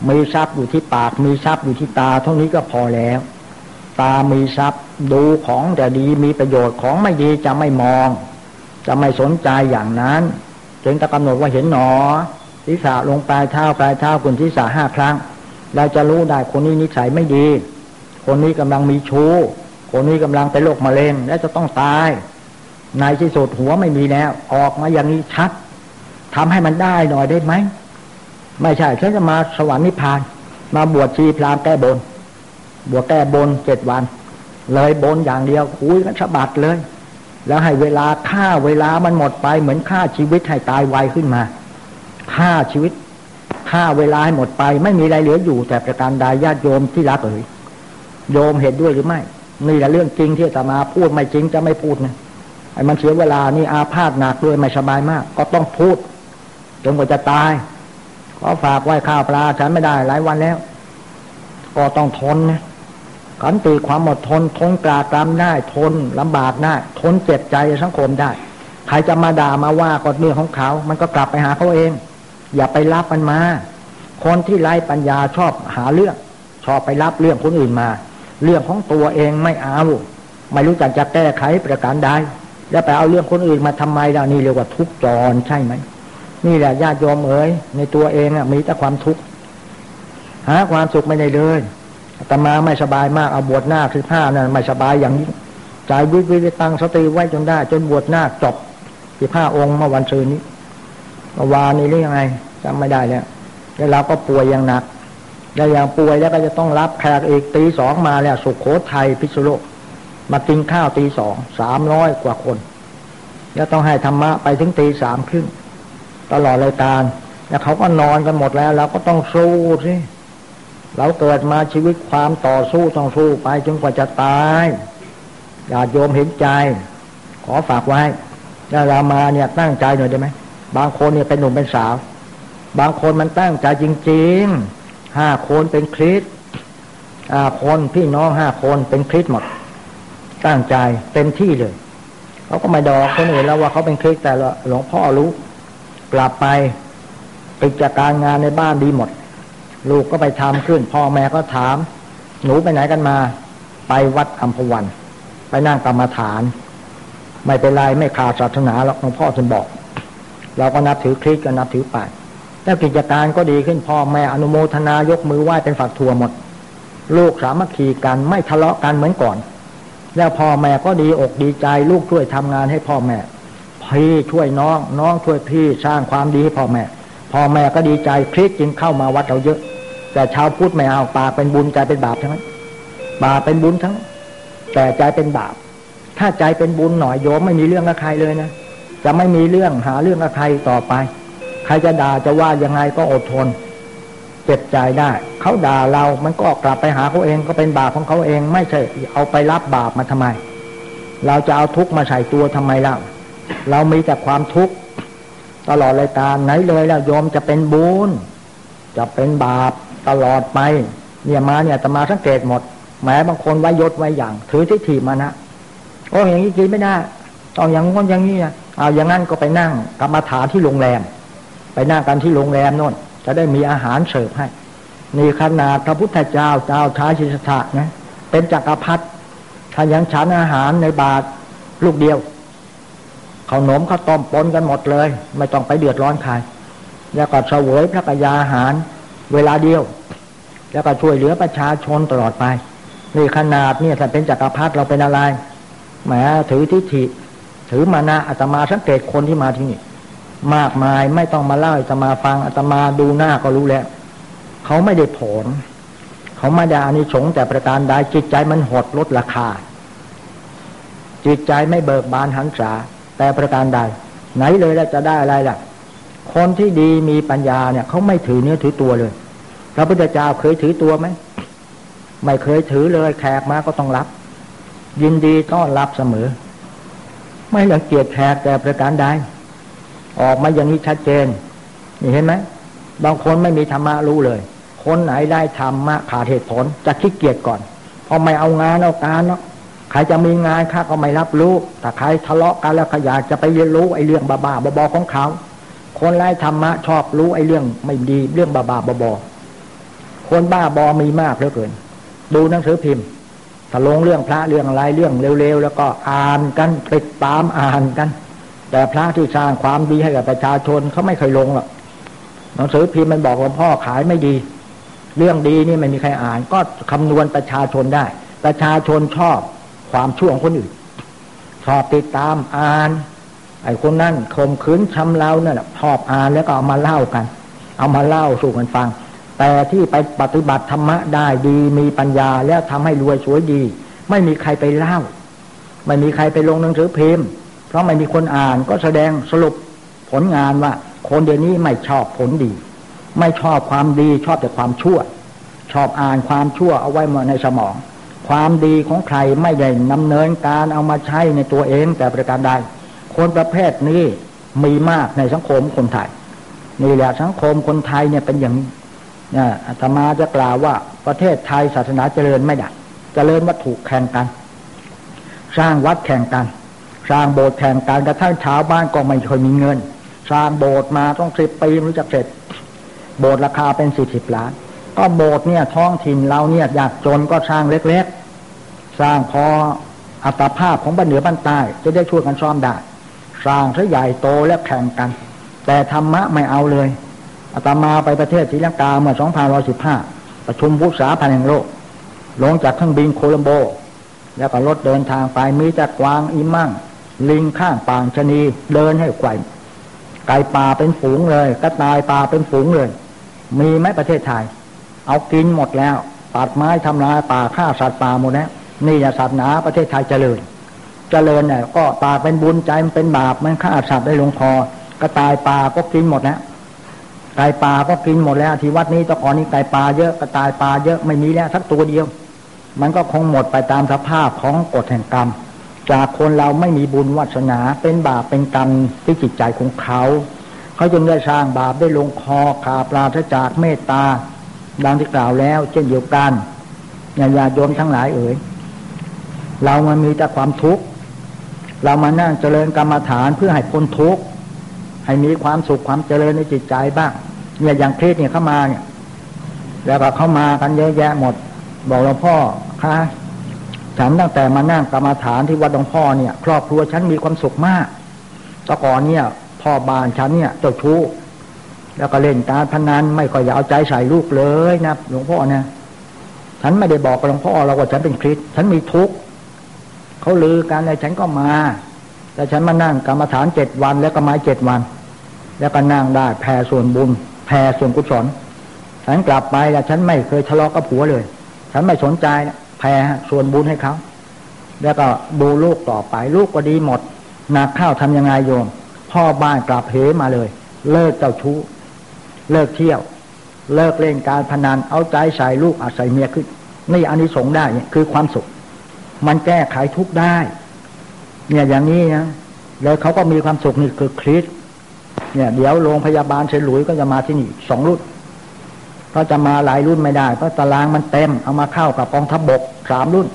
มีทรัพย์อยู่ที่ปาก มีทรัพย์อยู่ที่ตาเท่านี้ก็พอแล้ว ตามีทรัพย์ ดูของแต่ดีมีประโยชน์ของไม่ดีจะไม่มอง จะไม่สนใจอย่างนั้นจึงจะกำหนดว่าเห็นหนอศีรษะลงปลายเท้าปลายเท้าคุณศีรษะห้าครั้ง เราจะรู้ได้คนนี้นิสัยไม่ดี คนนี้กำลังมีชู้ คนนี้กำลังเป็นโรคมะเร็งและจะต้องตาย ในที่สุดหัวไม่มีแล้ว ออกมาอย่างนี้ชัดทำให้มันได้หน่อยได้ไหม ไม่ใช่ฉันจะมาสวรรค์นิพพาน มาบวชชีพรามแก้บน บวชแก้บนเจ็ดวัน เลยบนอย่างเดียวคุยกันฉบัดเลย แล้วให้เวลาฆ่าเวลามันหมดไป เหมือนฆ่าชีวิตให้ตายไวขึ้นมาฆ่าชีวิตฆ่าเวลาให้หมดไป ไม่มีอะไรเหลืออยู่ แต่ประการใดญาติโยมที่รักเอ๋ยโยมเห็นด้วยหรือไม่นี่แหละเรื่องจริงที่จะมาพูดไม่จริงจะไม่พูดนะไอ้มันเสียเวลานี่อาพาธหนักด้วยไม่สบายมาก ก็ต้องพูดจนกว่าจะตายขอฝากไว้ข้าวปลาฉันไม่ได้หลายวันแล้ว ก็ต้องทนนะ ขันติความอดทนทนกรากรำได้ทนลำบากได้ทนเจ็บใจสังคมได้ ใครจะมาด่ามาว่าก็เรื่องของเขา มันก็กลับไปหาเขาเอง อย่าไปรับมันมา คนที่ไร้ปัญญาชอบหาเรื่อง ชอบไปรับเรื่องคนอื่นมา เรื่องของตัวเองไม่เอาไม่รู้จักจะแก้ไขประการใดแล้วไปเอาเรื่องคนอื่นมาทำไมล่ะนี่เรียกว่าทุกข์จรใช่ไหมนี่แหละญาติโยมเอ๋ยในตัวเองอะมีแต่ความทุกข์หาความสุขไม่ได้เลย ตมาไม่สบายมากเอาบวชหน้าคือผ้านั่นไม่สบายอย่างนี้ใจวิวิวตังสติไว้จนได้ จนบวชหน้าจบที่ผ้าองค์เมื่อวันซืนนี้วานนี้หรือยังไงจำไม่ได้แล้วแล้วเราก็ป่วยอย่างหนักแล้วอย่างป่วยแล้วก็จะต้องรับแขกอีกตีสองมาแล้วสุขโขทัยพิษุโลก มากินข้าวตีสองสามร้อยกว่าคนแล้วต้องให้ธรรมะไปถึงตีสามครึ่งตลอดรายการแล้วเขาก็นอนกันหมดแล้วเราก็ต้องสู้สิ เราเกิดมาชีวิตความต่อสู้ต้องสู้ไปจนกว่าจะตายอย่าโยมเห็นใจ ขอฝากไว้แล้วเรามาเนี่ยตั้งใจหน่อยได้ไหมบางคนเนี่ยเป็นหนุ่มเป็นสาว บางคนมันตั้งใจจริงๆห้าคนเป็นคริสห้าคนพี่น้องห้าคนเป็นคริสหมด ตั้งใจเต็มที่เลยเขาก็ไม่ดอกคนอื่นแล้วว่าเขาเป็นคริสแต่หลวงพ่อรู้ กลับไปไปจัดการงานในบ้านดีหมด ลูกก็ไปทำขึ้น พ่อแม่ก็ถาม หนูไปไหนกันมา ไปวัดอัมพวัน ไปนั่งกรรมฐาน ไม่เป็นไรไม่ขาดศาสนาหรอกหลวงพ่อท่านบอก เราก็นับถือคริสก็นับถือไปแล้วกิจการก็ดีขึ้นพ่อแม่อนุโมทนายกมือไหว้เป็นฝักทัวหมด ลูกสามัคคีกันไม่ทะเลาะกันเหมือนก่อน แล้วพ่อแม่ก็ดีอกดีใจ ลูกช่วยทำงานให้พ่อแม่ พี่ช่วยน้อง น้องช่วยพี่สร้างความดีให้พ่อแม่พ่อแม่ก็ดีใจคริสจึงเข้ามาวัดเราเยอะ แต่ชาวพุทธไม่เอาปาเป็นบุญใจเป็นบาปทั้งนั้นบาปเป็นบุญทั้ง แต่ใจเป็นบาป ถ้าใจเป็นบุญหน่อยโยมไม่มีเรื่องกับใครเลยนะจะไม่มีเรื่องหาเรื่องกับใครต่อไป ใครจะด่าจะว่ายังไงก็อดทนเจ็บใจได้ เขาด่าเรามันก็กลับไปหาเขาเองก็เป็นบาปของเขาเอง ไม่ใช่เอาไปรับบาปมาทำไม เราจะเอาทุกข์มาใส่ตัวทำไมล่ะเรามีแต่ความทุกข์ตลอดเลยตาไหนเลยแล้วโยมจะเป็นบุญจะเป็นบาป ตลอดไป เนี่ยมาเนี่ยตมาสังเกตหมดแม้บางคนไว้ยศไว้อย่าง ถือทิฏฐิมานะโอ้อย่างนี้กินไม่ได้ต้องอย่างง้นอย่างนี้เอาอย่างนั้นก็ไปนั่งกรรมฐานที่โรงแรม ไปนั่งกันที่โรงแรมโน่นจะได้มีอาหารเสิร์ฟให้นี่ขนาดพระพุทธเจ้าเจ้าชายชิสถะนะเป็นจักรพรรดิถ้ายังฉันอาหารในบาทลูกเดียวขานมข้าวต้มปนกันหมดเลย ไม่ต้องไปเดือดร้อนใครแล้วก็เฉวยพระกยาอาหาร เวลาเดียว แล้วก็ช่วยเหลือประชาชนตลอดไปนี่ขนาดเนี่ยถ้าเป็นจักรพรรดิเราเป็นอะไรแหมถือทิฏฐิ ถือมานะอาตมาสังเกตคนที่มาที่นี่มากมายไม่ต้องมาเล่าอาตมาฟังอาตมาดูหน้าก็รู้แล้ว เขาไม่ได้ผล เขาไม่ได้อานิสงส์แต่ประการใดจิตใจมันหดลดราคา จิตใจไม่เบิกบานหันษาแต่ประการใดไหนเลยแล้วจะได้อะไรล่ะ คนที่ดีมีปัญญาเนี่ยเขาไม่ถือเนื้อถือตัวเลย พระพุทธเจ้าเคยถือตัวไหมไม่เคยถือเลยแขกมาก็ต้องรับ ยินดีต้อนรับเสมอ ไม่รังเกียจแขกแต่ประการใดออกมาอย่างนี้ชัดเจน นี่เห็นไหมบางคนไม่มีธรรมะรู้เลย คนไหนได้ธรรมะขาดเหตุผลจะขี้เกียจก่อนพอไม่เอางานเอาการเนาะใครจะมีงานข้าก็ไม่รับรู้แต่ใครทะเลาะกันแล้วขยากจะไปเรียนรู้ไอ้เรื่องบ้าๆบอๆของเขา คนไร้ธรรมะชอบรู้ไอ้เรื่องไม่ดีเรื่องบ้าๆบอๆ คนบ้าบอมีมากเหลือเกิน ดูหนังสือพิมพ์ถ้าลงเรื่องพระเรื่องอะไรเรื่องเร็วๆแล้วก็อ่านกันติดตามอ่านกัน แต่พระที่สร้างความดีให้กับประชาชนเขาไม่เคยลงหรอกหนังสือพิมพ์มันบอกว่าพ่อขายไม่ดี เรื่องดีนี่ไม่มีใครอ่าน ก็คำนวณประชาชนได้ ประชาชนชอบความชั่วของคนอื่นชอบติดตามอ่าน ไอ้คนนั่นข่มขืนชำเราเนี่ยชอบอ่านแล้วก็เอามาเล่ากัน เอามาเล่าสู่กันฟัง แต่ที่ไปปฏิบัติธรรมะได้ดีมีปัญญาแล้วทำให้รวยสวยดี ไม่มีใครไปเล่า ไม่มีใครไปลงหนังสือพิมพ์ เพราะไม่มีคนอ่านก็แสดงสรุปผลงานว่า คนเดี๋ยวนี้ไม่ชอบผลดี ไม่ชอบความดีชอบแต่ความชั่ว ชอบอ่านความชั่วเอาไว้มาในสมอง ความดีของใครไม่ได้นำเนินการเอามาใช้ในตัวเองแต่ประการใดคนประเภทนี้มีมากในสังคมคนไทยนี่แหละสังคมคนไทยเนี่ยเป็นอย่างนี้ อาตมาจะกล่าวว่าประเทศไทยศาสนาเจริญไม่ได้เจริญวัตถุแข่งกัน สร้างวัดแข่งกัน สร้างโบสถ์แข่งกันกระทั่งชาวบ้านก็ไม่เคยมีเงิน สร้างโบสถ์มาต้องสิบปีรู้จักเสร็จ โบสถ์ราคาเป็นสี่สิบล้าน ก็โบสถ์เนี่ยท้องถิ่นเราเนี่ยอยากจนก็สร้างเล็กๆ สร้างพออัตภาพของบ้านเหนือบ้านใต้ จะได้ช่วยกันซ่อมได้สร้างซะใหญ่โตและแข่งกัน แต่ธรรมะไม่เอาเลย อาตมาไปประเทศศรีลังกาเมื่อ 2515 ประชุมผู้สาพันธ์แห่งโลก ลงจากเครื่องบินโคลัมโบ แล้วก็รถเดินทางไปมีแต่กวางอิมั่ง ลิงข้างปางชนีเดินให้ไกวไก่ป่าเป็นฝูงเลยกระต่ายป่าเป็นฝูงเลย มีไหมประเทศไทย เอากินหมดแล้วตัดไม้ทำลายป่าฆ่าสัตว์ป่าหมดแล้วนี่อย่าศาสนาประเทศไทยเจริญ เจริญเนี่ยก็ป่าเป็นบุญใจมันเป็นบาปมันฆ่าสัตว์ได้ลงคอกระต่ายป่าก็กินหมดแล้ว ไก่ป่าก็กินหมดแล้วที่วัดนี้ตะกอนนี้ไก่ป่าเยอะกระต่ายป่าเยอะไม่มีแล้วสักตัวเดียว มันก็คงหมดไปตามสภาพของกฎแห่งกรรม จากคนเราไม่มีบุญวัสนาเป็นบาปเป็นกรรมที่จิตใจของเขาเขาจึงได้สร้างบาปได้ลงคอขาปลาทจากเมตตาดังที่กล่าวแล้ว เช่นเดียวกันญาญาโยมทั้งหลายเอ๋ยเรามันมีแต่ความทุกข์เรามานั่งเจริญกรรมฐานเพื่อให้พ้นทุกข์ ให้มีความสุขความเจริญในจิตใจบ้าง เนี่ยอย่างเคสเนี่ยเข้ามาเนี่ยแล้วก็เข้ามากันเยอะแยะหมด บอกหลวงพ่อคะฉันตั้งแต่มานั่งกรรมฐานที่วัดหลวงพ่อเนี่ยครอบครัวฉันมีความสุขมากตะก่อนเนี่ยพ่อบ้านฉันเนี่ยเจ้าชู้แล้วก็เล่นการพนันไม่ค่อยอยากเอาใจใส่ลูกเลยนะหลวงพ่อเนี่ยฉันไม่ได้บอกกับหลวงพ่อเราว่าฉันเป็นคริสฉันมีทุกข์เขาลือกันเลยฉันก็มา แต่ฉันมานั่งกรรมฐานเจ็ดวันแล้วก็มาเจ็ดวัน แล้วก็นั่งได้แผ่ส่วนบุญแผ่ส่วนกุศลฉันกลับไปแล้วฉันไม่เคยทะเลาะกับผัวเลย ฉันไม่สนใจแผ่ส่วนบุญให้เขาแล้วก็ดูลูกต่อไป ลูกก็ดีหมดหนักข้าวทำยังไงโยม พ่อบ้านกลับเหมาเลย เลิกเจ้าชู้ เลิกเที่ยว เลิกเล่นการพนันเอาใจใส่ลูกอาศัยเมียขึ้นนี่อันนี้สงได้คือความสุข มันแก้ไขทุกได้ เนี่ยอย่างนี้นะแล้วเขาก็มีความสุขนี่คือคริส เนี่ย เดี๋ยวโรงพยาบาลเฉลุยก็จะมาที่นี่สองรุ่นก็จะมาหลายรุ่นไม่ได้เพราะตารางมันเต็มเอามาเข้ากับกองทัพบบกสามรุ่น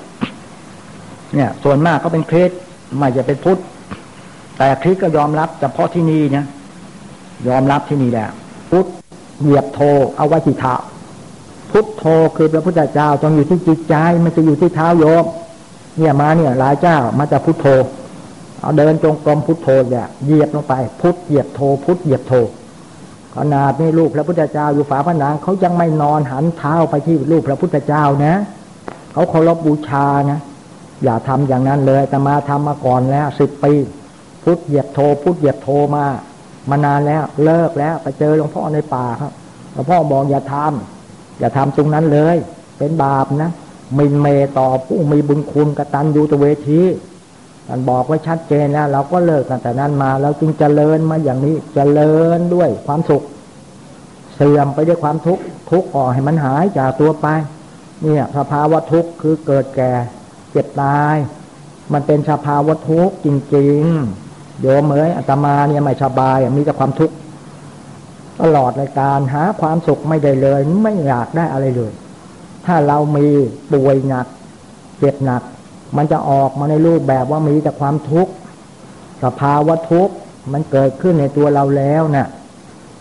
เนี่ย ส่วนมากก็เป็นคริสไม่จะเป็นพุทธแต่คริสก็ยอมรับเฉพาะที่นี่นะยอมรับที่นี่แหละพุทธเหยียบโทเอาไว้ที่เท้าพุทธโทคือพระพุทธเจ้าต้องอยู่ที่จิตใจมันจะอยู่ที่เท้าโยมเนี่ยมาเนี่ยหลายเจ้ามาจากพุทธโธ เอาเดินจงกรมพุทโธเนี่ยเหยียบลงไป พุทเหยียบโธพุทเหยียบโธขนาดนี่ลูกพระพุทธเจ้าอยู่ฝาผนังเขายังไม่นอนหันเท้าไปที่ลูกพระพุทธเจ้านะเขาเคารพบูชานะอย่าทำอย่างนั้นเลยแต่มาทำมาก่อนแล้วสิบปี พุทธเหยียบโธพุทธเหยียบโธมามานานแล้ว เลิกแล้วไปเจอหลวงพ่อในป่าครับหลวงพ่อบอกอย่าทำอย่าทำตรงนั้นเลย เป็นบาปนะมินเมต่อผู้มีบุญคุณกตัญญูตเวที มันบอกไว้ชัดเจนแล้วเราก็เลิกตั้งแต่นั้นมาเราจึงเจริญมาอย่างนี้เจริญด้วยความสุข เสื่อมไปด้วยความทุกข์ทุกข์ออกให้มันหายจากตัวไป เนี่ยสภาวะทุกข์คือเกิดแก่เจ็บตาย มันเป็นสภาวะทุกข์จริงๆโยมเอ๋ยอาตมาเนี่ยไม่สบายมีแต่ความทุกข์ตลอดในการหาความสุขไม่ได้เลย ไม่อยากได้อะไรเลย ถ้าเรามีป่วยหนักเจ็บหนัก มันจะออกมาในรูปแบบว่ามีแต่ความทุกข์สภาวะทุกข์มันเกิดขึ้นในตัวเราแล้วเนะ่ะ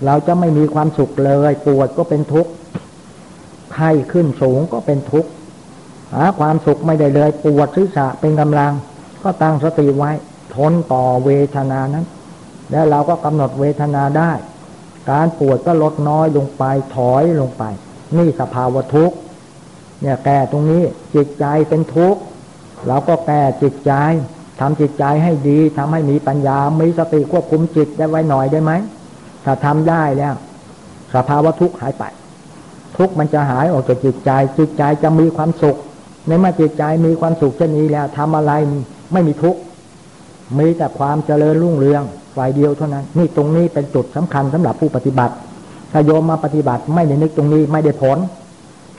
เราจะไม่มีความสุขเลยปวดก็เป็นทุกข์ไข้ขึ้นสูงก็เป็นทุกข์หาความสุขไม่ได้เลยปวดศีรษะเป็นกำลัง ก็ตั้งสติไว้ ทนต่อเวทนานั้น แล้วเราก็กำหนดเวทนาได้ การปวดก็ลดน้อยลงไปถอยลงไป นี่สภาวะทุกข์เนี่ยแก้ตรงนี้จิตใจเป็นทุกข์ เราก็แก้จิตใจทำจิตใจให้ดีทำให้มีปัญญา มีสติควบคุมจิตได้ไว้หน่อยได้ไหม ถ้าทำได้แล้ว สภาวะทุกข์หายไป ทุกข์มันจะหายออกจากจิตใจ จิตใจจะมีความสุข ในเมื่อจิตใจมีความสุขเช่นนี้แล้วทำอะไรไม่มีทุกข์ มีแต่ความเจริญรุ่งเรืองฝ่ายเดียวเท่านั้น นี่ตรงนี้เป็นจุดสำคัญสำหรับผู้ปฏิบัติ ถ้าโยมมาปฏิบัติไม่ได้นึกตรงนี้ไม่ได้ผล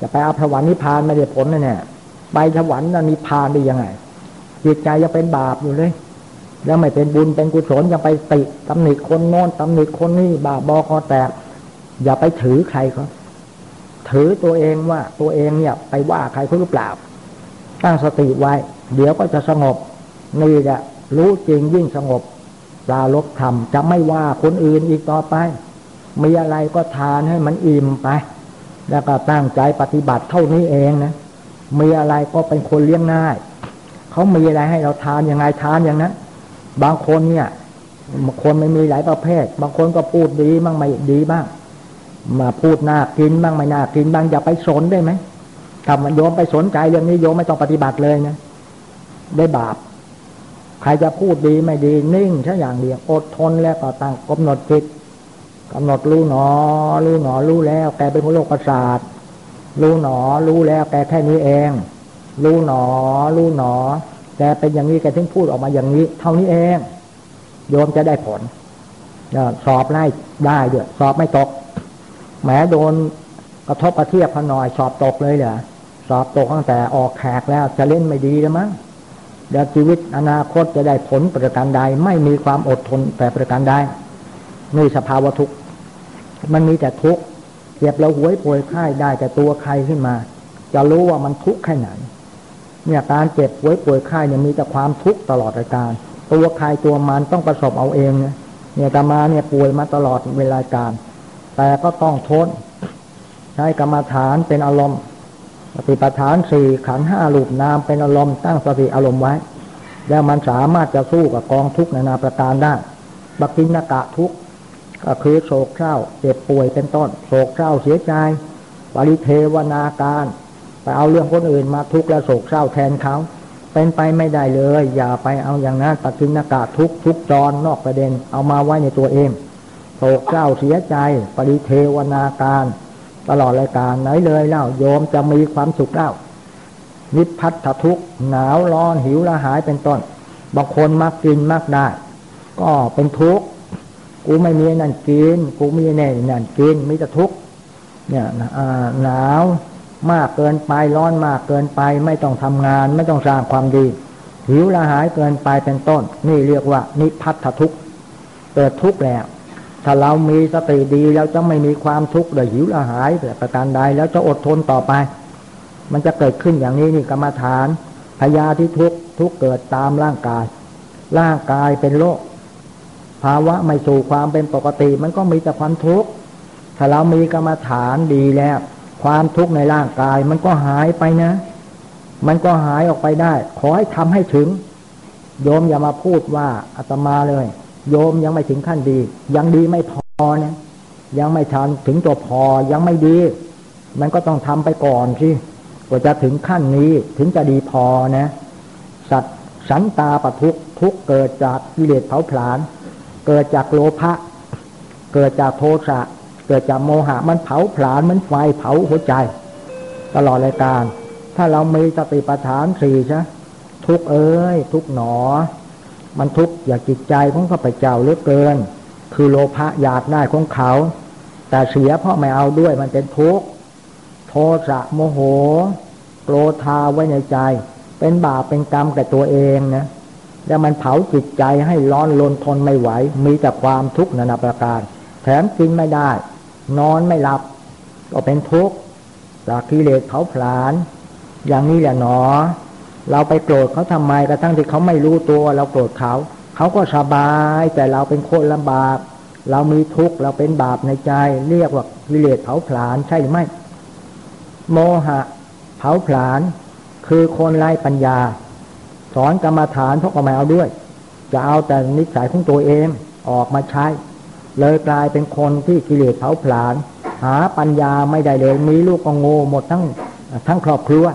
จะไปอาผวันนิพานไม่ได้ผลนนี่ย ไปผวันนั้นนิพานได้ยังไงจิตใจยังเป็นบาปอยู่เลย แล้วไม่เป็นบุญเป็นกุศลยังไปติตำหนิคนโน้นตำหนิคนนี้บาปบอคอแตก อย่าไปถือใครเขาถือตัวเองว่าตัวเองเนี่ย ไปว่าใครเขาหรือเปล่า ตั้งสติไว้ เดี๋ยวก็จะสงบ นี่แหละรู้จริงยิ่งสงบปลาลบธรรมจะไม่ว่าคนอื่นอีกต่อไป มีอะไรก็ทานให้มันอิ่มไป แล้วก็ตั้งใจปฏิบัติเท่านี้เองนะ มีอะไรก็เป็นคนเลี้ยงง่าย เขามีอะไรให้เราทานยังไงทานอย่างนั้นบางคนเนี่ยบางคนไม่มีหลายประเภท บางคนก็พูดดีบ้างไม่ดีบ้าง มาพูดน่ากินบ้างไม่น่ากินบ้างอย่าไปสนได้ไหมถ้ามันโยมไปสนใจเรื่องนี้โยมไม่ต้องปฏิบัติเลยนะได้บาป ใครจะพูดดีไม่ดีนิ่งแค่อย่างเดียวอดทนแล้วก็ตั้งกำหนดจิตกำหนดรู้หนอ รู้หนอรู้แล้วแกเป็นคนโลกประสาท รู้หนอ รู้แล้วแกแค่นี้เอง รู้หนอ รู้หนอแกเป็นอย่างนี้แกถึงพูดออกมาอย่างนี้ เท่านี้เอง โยมจะได้ผลสอบไล่ได้ด้วยสอบไม่ตกแม้โดนกระทบกระเทียบพอน่อย สอบตกเลยเหรอสอบตกตั้งแต่ออกแขกแล้วจะเล่นไม่ดีแล้วมั้งเดี๋ยวชีวิตอนาคตจะได้ผลประการใด ไม่มีความอดทนแต่ประการใดนี่สภาวะทุกข์มันมีแต่ทุกข์ เจ็บแล้วหวยป่วยไข้ได้แต่ตัวใครขึ้นมา จะรู้ว่ามันทุกข์แค่ไหน เนี่ยการเจ็บหวยป่วยไข้เนี่ยมีแต่ความทุกข์ตลอดรายการ ตัวใครตัวมันต้องประสบเอาเองเนี่ยเนี่ยตมาเนี่ยป่วยมาตลอดเวลาการ แต่ก็ต้องทนใช้กรรมฐานเป็นอารมณ์สติปัฏฐานสี่ขันห้าลูกนามเป็นอารมณ์ตั้งสติอารมณ์ไว้ แล้วมันสามารถจะสู้กับกองทุกข์นานาประการได้บักินกะทุกข์ ก็คือโศกเศร้าเจ็บป่วยเป็นต้น โศกเศร้าเสียใจปริเทวนาการ ไปเอาเรื่องคนอื่นมาทุกข์และโศกเศร้าแทนเขา เป็นไปไม่ได้เลย อย่าไปเอาอย่างนั้นปกินกะทุกทุกจรนอกประเด็นเอามาไว้ในตัวเองโศกเศร้าเสียใจ ปริเทวนาการ ตลอดรายการไหนเลยเล่าโยมจะมีความสุขเล่านิพพัทธทุกหนาวร้อนหิวละหายเป็นต้นบางคนมักกินมักได้ ก็เป็นทุกข์ กูไม่มีนั่นกิน กูมีแน่นั่นกินมีแต่ทุกข์เนี่ยหนาวมากเกินไปร้อนมากเกินไป ไม่ต้องทำงาน ไม่ต้องสร้างความดี หิวละหายเกินไปเป็นต้น นี่เรียกว่า นิพัทธทุกข์เกิดทุกข์แล้ว ถ้าเรามีสติดีแล้วจะไม่มีความทุกข์เลยหิวละหายแต่ประการใดแล้วจะอดทนต่อไป มันจะเกิดขึ้นอย่างนี้นี่กรรมฐานพยาที่ทุกข์ทุกเกิดตามร่างกาย ร่างกายเป็นโรค ภาวะไม่สู่ความเป็นปกติ มันก็มีแต่ความทุกข์ถ้าเรามีกรรมฐานดีแล้ว ความทุกข์ในร่างกาย มันก็หายไปนะ มันก็หายออกไปได้ ขอให้ทำให้ถึง โยมอย่ามาพูดว่าอาตมาเลย โยมยังไม่ถึงขั้นดี ยังดีไม่พอนะยังไม่ทันถึงตัวพอยังไม่ดี มันก็ต้องทำไปก่อนสิกว่าจะถึงขั้นนี้ถึงจะดีพอนะ สัตสันตาปทุกทุกเกิดจากกิเลสเผาผลาญ เกิดจากโลภะเกิดจากโทสะเกิดจากโมหะมันเผาผลาญมันไฟเผาหัวใจ ตลอดรายการ ถ้าเรามีสติปัฏฐานสี่ใช่ทุกเอ้ย ทุกหนอ มันทุกอยากจิตใจของข้าพเจ้าเลือเกิน คือโลภะอยากได้ของเขา แต่เสียเพราะไม่เอาด้วยมันเป็นทุกข์โทสะโมโหโกรธาไว้ในใจ เป็นบาปเป็นกรรมแก่ตัวเองนะ แล้วมันเผาจิตใจให้ร้อนลนทนไม่ไหว มีแต่ความทุกข์นานาประการ แถมกินไม่ได้ นอนไม่หลับ ก็เป็นทุกข์จากกิเลสเผาผลาญอย่างนี้แหละหนอ เราไปโกรธเขาทำไมกระทั่งที่เขาไม่รู้ตัวเราโกรธเขาเขาก็สบายแต่เราเป็นคนลำบาก เรามีทุกข์เราเป็นบาปในใจ เรียกว่ากิเลสเผาผลาญใช่ไหมโมหะ เผาผลาญคือคนไร้ปัญญา สอนกรรมฐานเพราะก็ไม่เอาด้วย จะเอาแต่นิสัยของตัวเองออกมาใช้ เลยกลายเป็นคนที่กิเลสเผาผลาญหาปัญญาไม่ได้เลยมีลูกก็โง่หมดทั้งทั้งครอบครัว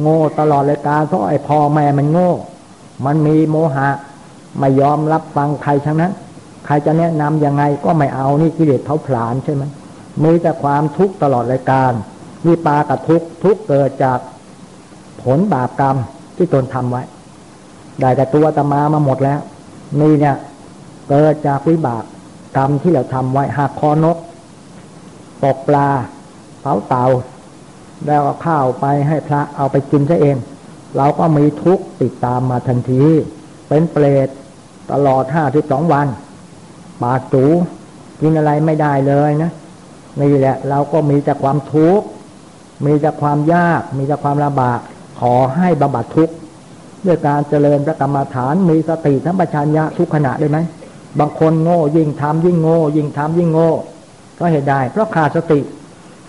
โง่ตลอดเลยการเพราะไอ้พ่อแม่มันโง่ มันมีโมหะไม่ยอมรับฟังใครทั้งนั้น ใครจะแนะนำยังไงก็ไม่เอานี่กิเลสเผาผลาญใช่ไหมมีแต่ความทุกข์ตลอดรายการมีปากับทุกข์ทุกเกิดจากผลบาปกรรม ที่ตนทำไว้ ได้แต่ตัวตมามาหมดแล้ว นี่เนี่ยเกิดจากวิบากกรรมที่เราทำไว้หักคอนกตกปลาเผาเต่าแล้วก็ข้าวไปให้พระเอาไปกินซะเอง เราก็มีทุกข์ติดตามมาทันที เป็นเปรตตลอดห้าที่สองวันปากจูกินอะไรไม่ได้เลยนะนี่แหละ เราก็มีแต่ความทุกข์มีแต่ความยาก มีแต่ความลำบาก ขอให้บำบัดทุกข์ด้วยการเจริญพระกรรมฐานมีสติทั้งปัญญาทุกขณะได้ไหมบางคนโง่ยิ่งทำยิ่งโง่ยิ่งทำยิ่งโง่ก็เหตุได้เพราะขาดสติ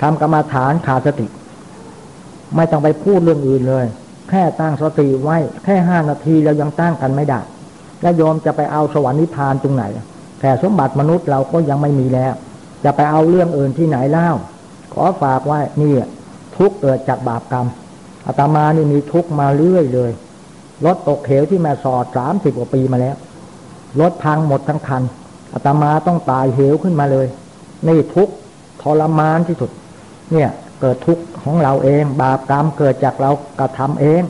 ทำกรรมฐานขาดสติ ไม่ต้องไปพูดเรื่องอื่นเลย แค่ตั้งสติไว้แค่ห้านาทีเรายังตั้งกันไม่ได้แล้วโยมจะไปเอาสวรรค์นิพพานตรงไหนแต่สมบัติมนุษย์เราก็ยังไม่มีแล้ว จะไปเอาเรื่องอื่นที่ไหนเล่า ขอฝากไว้นี่ทุกเกิดจากบาปกรรม อาตมานี่มีทุกมาเรื่อยเลย รถตกเหวที่แม่สอดสามสิบกว่าปีมาแล้ว รถพังหมดทั้งคันอาตมาต้องตายเหวขึ้นมาเลย นี่ทุกทรมานที่สุด เนี่ยเกิดทุกข์ของเราเอง บาปกรรมเกิดจากเรากระทำเอง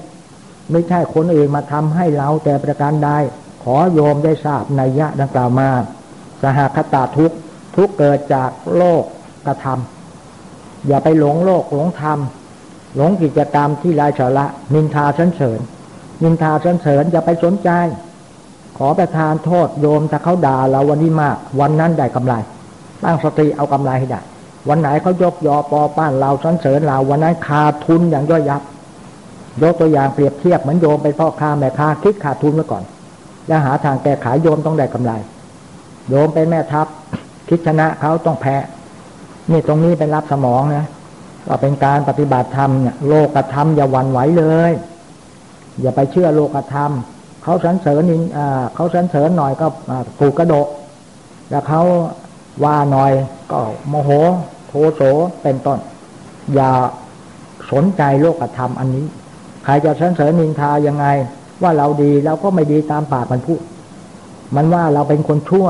ไม่ใช่คนอื่นมาทำให้เราแต่ประการใดขอโยมได้ทราบในยะดังกล่าวมา สหคตาทุกทุกเกิดจากโลกกระทำอย่าไปหลงโลกหลงธรรม หลงกิจกรรมที่ไร้สาระนินทาเฉนเฉินนินทาเฉนเฉินอย่าไปสนใจ ขอประทานโทษโยมถ้าเขาด่าเราวันนี้มาก วันนั้นได้กำไรตั้งสติเอากำไรให้ได้วันไหนเขายกยอปอป้านเราสันเสริญเราวันนั้นขาดทุนอย่างย่อยยับ ยกตัวอย่างเปรียบเทียบเหมือนโยมไปพ่อค้าแม่ค้าคิดขาดทุนไว้ก่อน แล้วหาทางแก้ไขโยมต้องได้กำไร โยมเป็นแม่ทัพคิดชนะเขาต้องแพ้นี่ตรงนี้เป็นรับสมองนะ ก็เป็นการปฏิบัติธรรมเนี่ยโลกธรรมอย่าหวั่นไหวเลย อย่าไปเชื่อโลกธรรมเขาสรรเสริญนินเขาสรรเสริญหน่อยก็ถูกกระโดดแล้วเขาว่าหน่อยก็โมโหโทโสเป็นต้น อย่าสนใจโลกธรรมอันนี้ ใครจะสรรเสริญนินทายังไง ว่าเราดีเราก็ไม่ดีตามปากมันพูด มันว่าเราเป็นคนชั่ว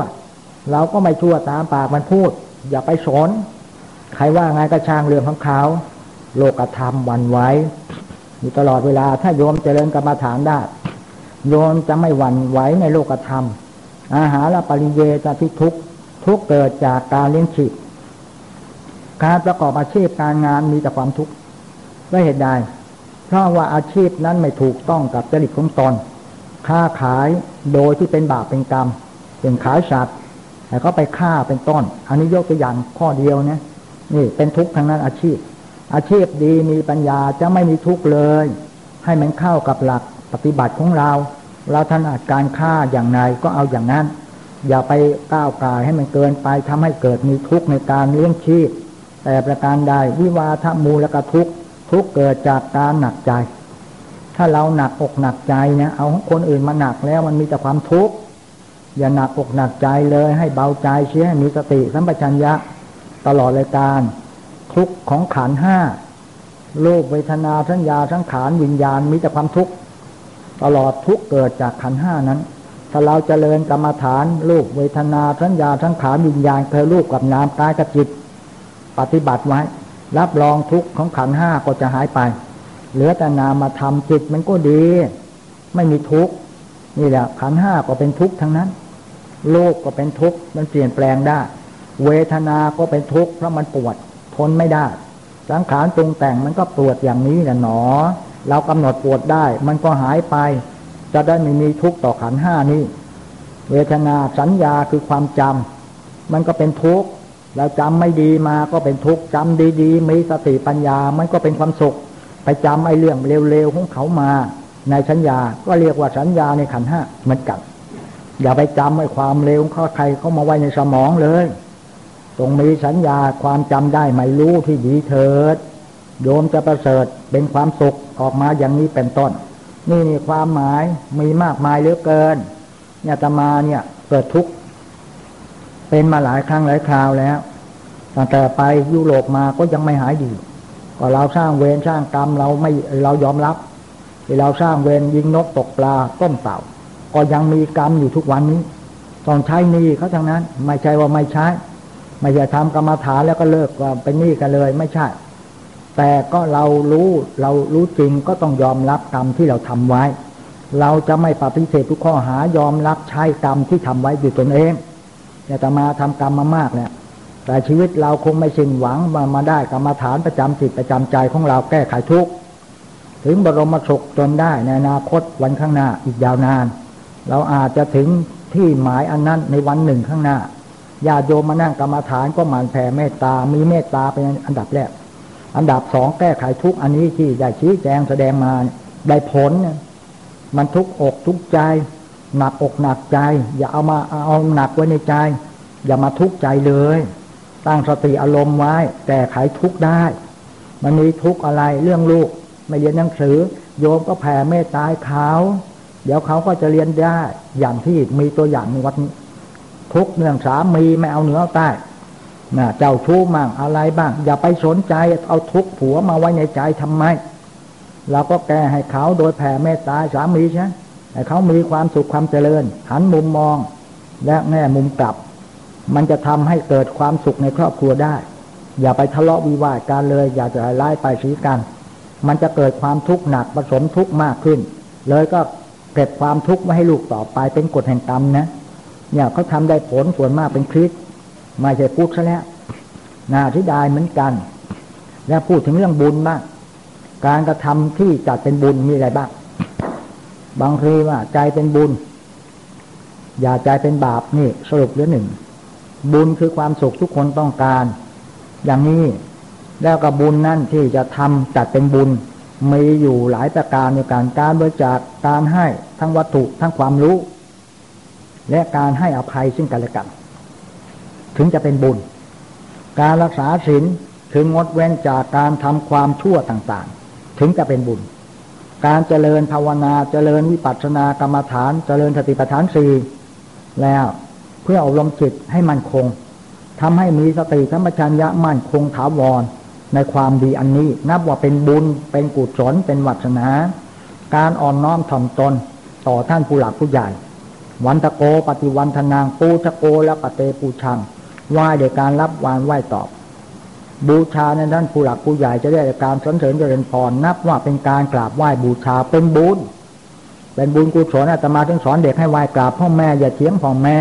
เราก็ไม่ชั่วตามปากมันพูด อย่าไปสน ใครว่าไงก็ช่างเรื่องของเขา โลกธรรมวันไว้อยู่ตลอดเวลา ถ้าโยมเจริญกรรมาฐานได้โยมจะไม่หวั่นไหวในโลกธรรม อาหารละปริเยจะที่ทุกทุกเกิดจากการเลี้ยงชีพการประกอบอาชีพการงานมีแต่ความทุกข์ด้วยเหตุใดเพราะว่าอาชีพนั้นไม่ถูกต้องกับจริตของตนค้าขายโดยที่เป็นบาปเป็นกรรมเป็นขายสัตว์แต่ก็ไปฆ่าเป็นต้น อันนี้ยกตัวอย่างข้อเดียวนะ นี่เป็นทุกข์ทางนั้นอาชีพ อาชีพดีมีปัญญาจะไม่มีทุกข์เลย ให้มันเข้ากับหลักปฏิบัติของเรา เราถนัดการฆ่าอย่างไรก็เอาอย่างนั้น อย่าไปก้าวกายให้มันเกินไปทำให้เกิดมีทุกข์ในการเลี้ยงชีพ แต่ประการใดวิวาทมูลกทุกข์ทุกเกิดจากการหนักใจ ถ้าเราหนักอกหนักใจเนี่ยเอาคนอื่นมาหนักแล้วมันมีแต่ความทุกข์อย่าหนักอกหนักใจเลยให้เบาใจเชื่อให้มีสติสัมปชัญญะ ตลอดรายการทุกข์ของขันห้าโลกเวทนาสัญญาทั้งขานวิญญาณมีแต่ความทุกข์ตลอดทุกเกิดจากขันห้านั้น ถ้าเราจเจริญกรรมฐานลูกเวทนาสัญญาทั้งขานวิญญาณเคยลูกกับนามกายกับจิต ปฏิบัติไว้ รับรองทุกข์ของขันห้าก็จะหายไป เหลือแต่นามมาทำจิตมันก็ดี ไม่มีทุกข์นี่แหละขันห้าก็เป็นทุกข์ทั้งนั้น โลกก็เป็นทุกข์มันเปลี่ยนแปลงได้ เวทนาก็เป็นทุกข์เพราะมันปวดทนไม่ได้ สังขารปรุงแต่งมันก็ปวดอย่างนี้แหละหนอ เรากำหนดปวดได้ มันก็หายไป จะได้ไม่มีทุกข์ต่อขันห้านี้ เวทนาสัญญาคือความจำมันก็เป็นทุกข์แล้วจำไม่ดีมาก็เป็นทุกข์จำดีๆมีสติปัญญา มันก็เป็นความสุข ไปจำไอ้เรื่องเร็วๆของเขามา ในสัญญาก็เรียกว่าสัญญาในขันห้าเหมือนกันอย่าไปจำไอ้ความเร็วของเขาใครเขามาไว้ในสมองเลย ตรงมีสัญญาความจำได้ไม่รู้ที่ดีเถิด โยมจะประเสริฐเป็นความสุขออกมาอย่างนี้เป็นต้น นี่นี่ความหมายมีมากมายเหลือเกิน เนี่ยตมาเนี่ยเกิดทุกข์เป็นมาหลายครั้งหลายคราวแล้วตั้งแต่ไปยุโรปมาก็ยังไม่หายดี ก็เราสร้างเวรสร้างกรรมเราไม่เรายอมรับที่เราสร้างเวรยิงนกตกปลาต้มเต่า ก็ยังมีกรรมอยู่ทุกวันนี้ ต้องใช้นี่เขาทั้งนั้น ไม่ใช่ว่าไม่ใช้ ไม่ใช่ทำกรรมฐานแล้วก็เลิกว่าเป็นนี่กันเลยไม่ใช่ แต่ก็เรารู้เรารู้จริงก็ต้องยอมรับกรรมที่เราทำไว้ เราจะไม่ปฏิเสธทุกข้อหายอมรับใช้กรรมที่ทำไว้อยู่ตนเองเนี่ยตมาทำกรรมมามากเนี่ยแต่ชีวิตเราคงไม่สิ้นหวังมามาได้กรรมฐานประจำจิตประจำใจของเราแก้ไขทุกข์ถึงบรมสุขจนได้ในอนาคตวันข้างหน้าอีกยาวนาน เราอาจจะถึงที่หมายอันนั้นในวันหนึ่งข้างหน้า ญาโยมมานั่งกรรมฐานก็หมั่นแผ่เมตตา มีเมตตาเป็นอันดับแรก อันดับสองแก้ไขทุกอันนี้ที่ได้ชี้แจงแสดงมาได้ผล มันทุกอกทุกใจ หนักอกหนักใจ อย่าเอามาเอาหนักไว้ในใจ อย่ามาทุกข์ใจเลย ตั้งสติอารมณ์ไว้ แก้ไขทุกได้ มันมีทุกอะไรเรื่องลูก ไม่เรียนหนังสือ โยมก็แผ่เมตตาเขาเดี๋ยวเขาก็จะเรียนได้อย่างที่มีตัวอย่างในวัดนี้ ทุกเนื่องสามีไม่เอาเหนือใต้นะเจ้าชู้มั่งอะไรบ้าง อย่าไปสนใจเอาทุกผัวมาไว้ในใจทำไมเราก็แก้ให้เขาโดยแผ่เมตตาสามีใช่ให้เขามีความสุขความเจริญ หันมุมมองและแง่มุมกลับ มันจะทำให้เกิดความสุขในครอบครัวได้ อย่าไปทะเลาะวิวาทกันเลย อย่าจะไล่ไปสีกัน มันจะเกิดความทุกข์หนักผสมทุกข์มากขึ้น เลยก็เก็บความทุกข์ไว้ให้ลูกต่อไปเป็นกฎแห่งกรรมนะ เนี่ยเขาทาได้ผลส่วนมากเป็นคริสไม่ใช่พูดซะแล้วนาที่ได้เหมือนกัน แล้วพูดถึงเรื่องบุญบ้างการกระทำที่จัดเป็นบุญมีอะไรบ้างบางทีว่าใจเป็นบุญ อย่าใจเป็นบาปนี่สรุปเรื่องหนึ่งบุญคือความสุขทุกคนต้องการ อย่างนี้แล้วก็บุญนั่นที่จะทำจัดเป็นบุญมีอยู่หลายประการในการการบริจาคการให้ทั้งวัตถุทั้งความรู้ และการให้อภัยซึ่งกันและกัน ถึงจะเป็นบุญ การรักษาศีลถึงงดเว้นจากการทำความชั่วต่างๆ ถึงจะเป็นบุญ การเจริญภาวนาเจริญวิปัสสนากรรมฐาน เจริญสติปัฏฐานสี่แล้วเพื่ออบรมจิตให้มั่นคงทำให้มีสติธรรมชัญญะมั่นคงถาวรในความดีอันนี้ นับว่าเป็นบุญเป็นกุศลเป็นวัฒนา การอ่อนน้อมถ่อมตนต่อท่านผู้หลักผู้ใหญ่ วันตะโกปฏิวันทนางปูตะโกและปเตปูชังไหว้เดยการรับวานไหว้ตอบ บูชาในท่านผู้หลักผู้ใหญ่จะได้การสนเสริญเจริญพรนับว่าเป็นการกราบไหว้บูชาเป็นบุญเป็นบุญกุศลอาตมาถึงสอนเด็กให้ไหว้กราบพ่อแม่อย่าเถียงพ่อแม่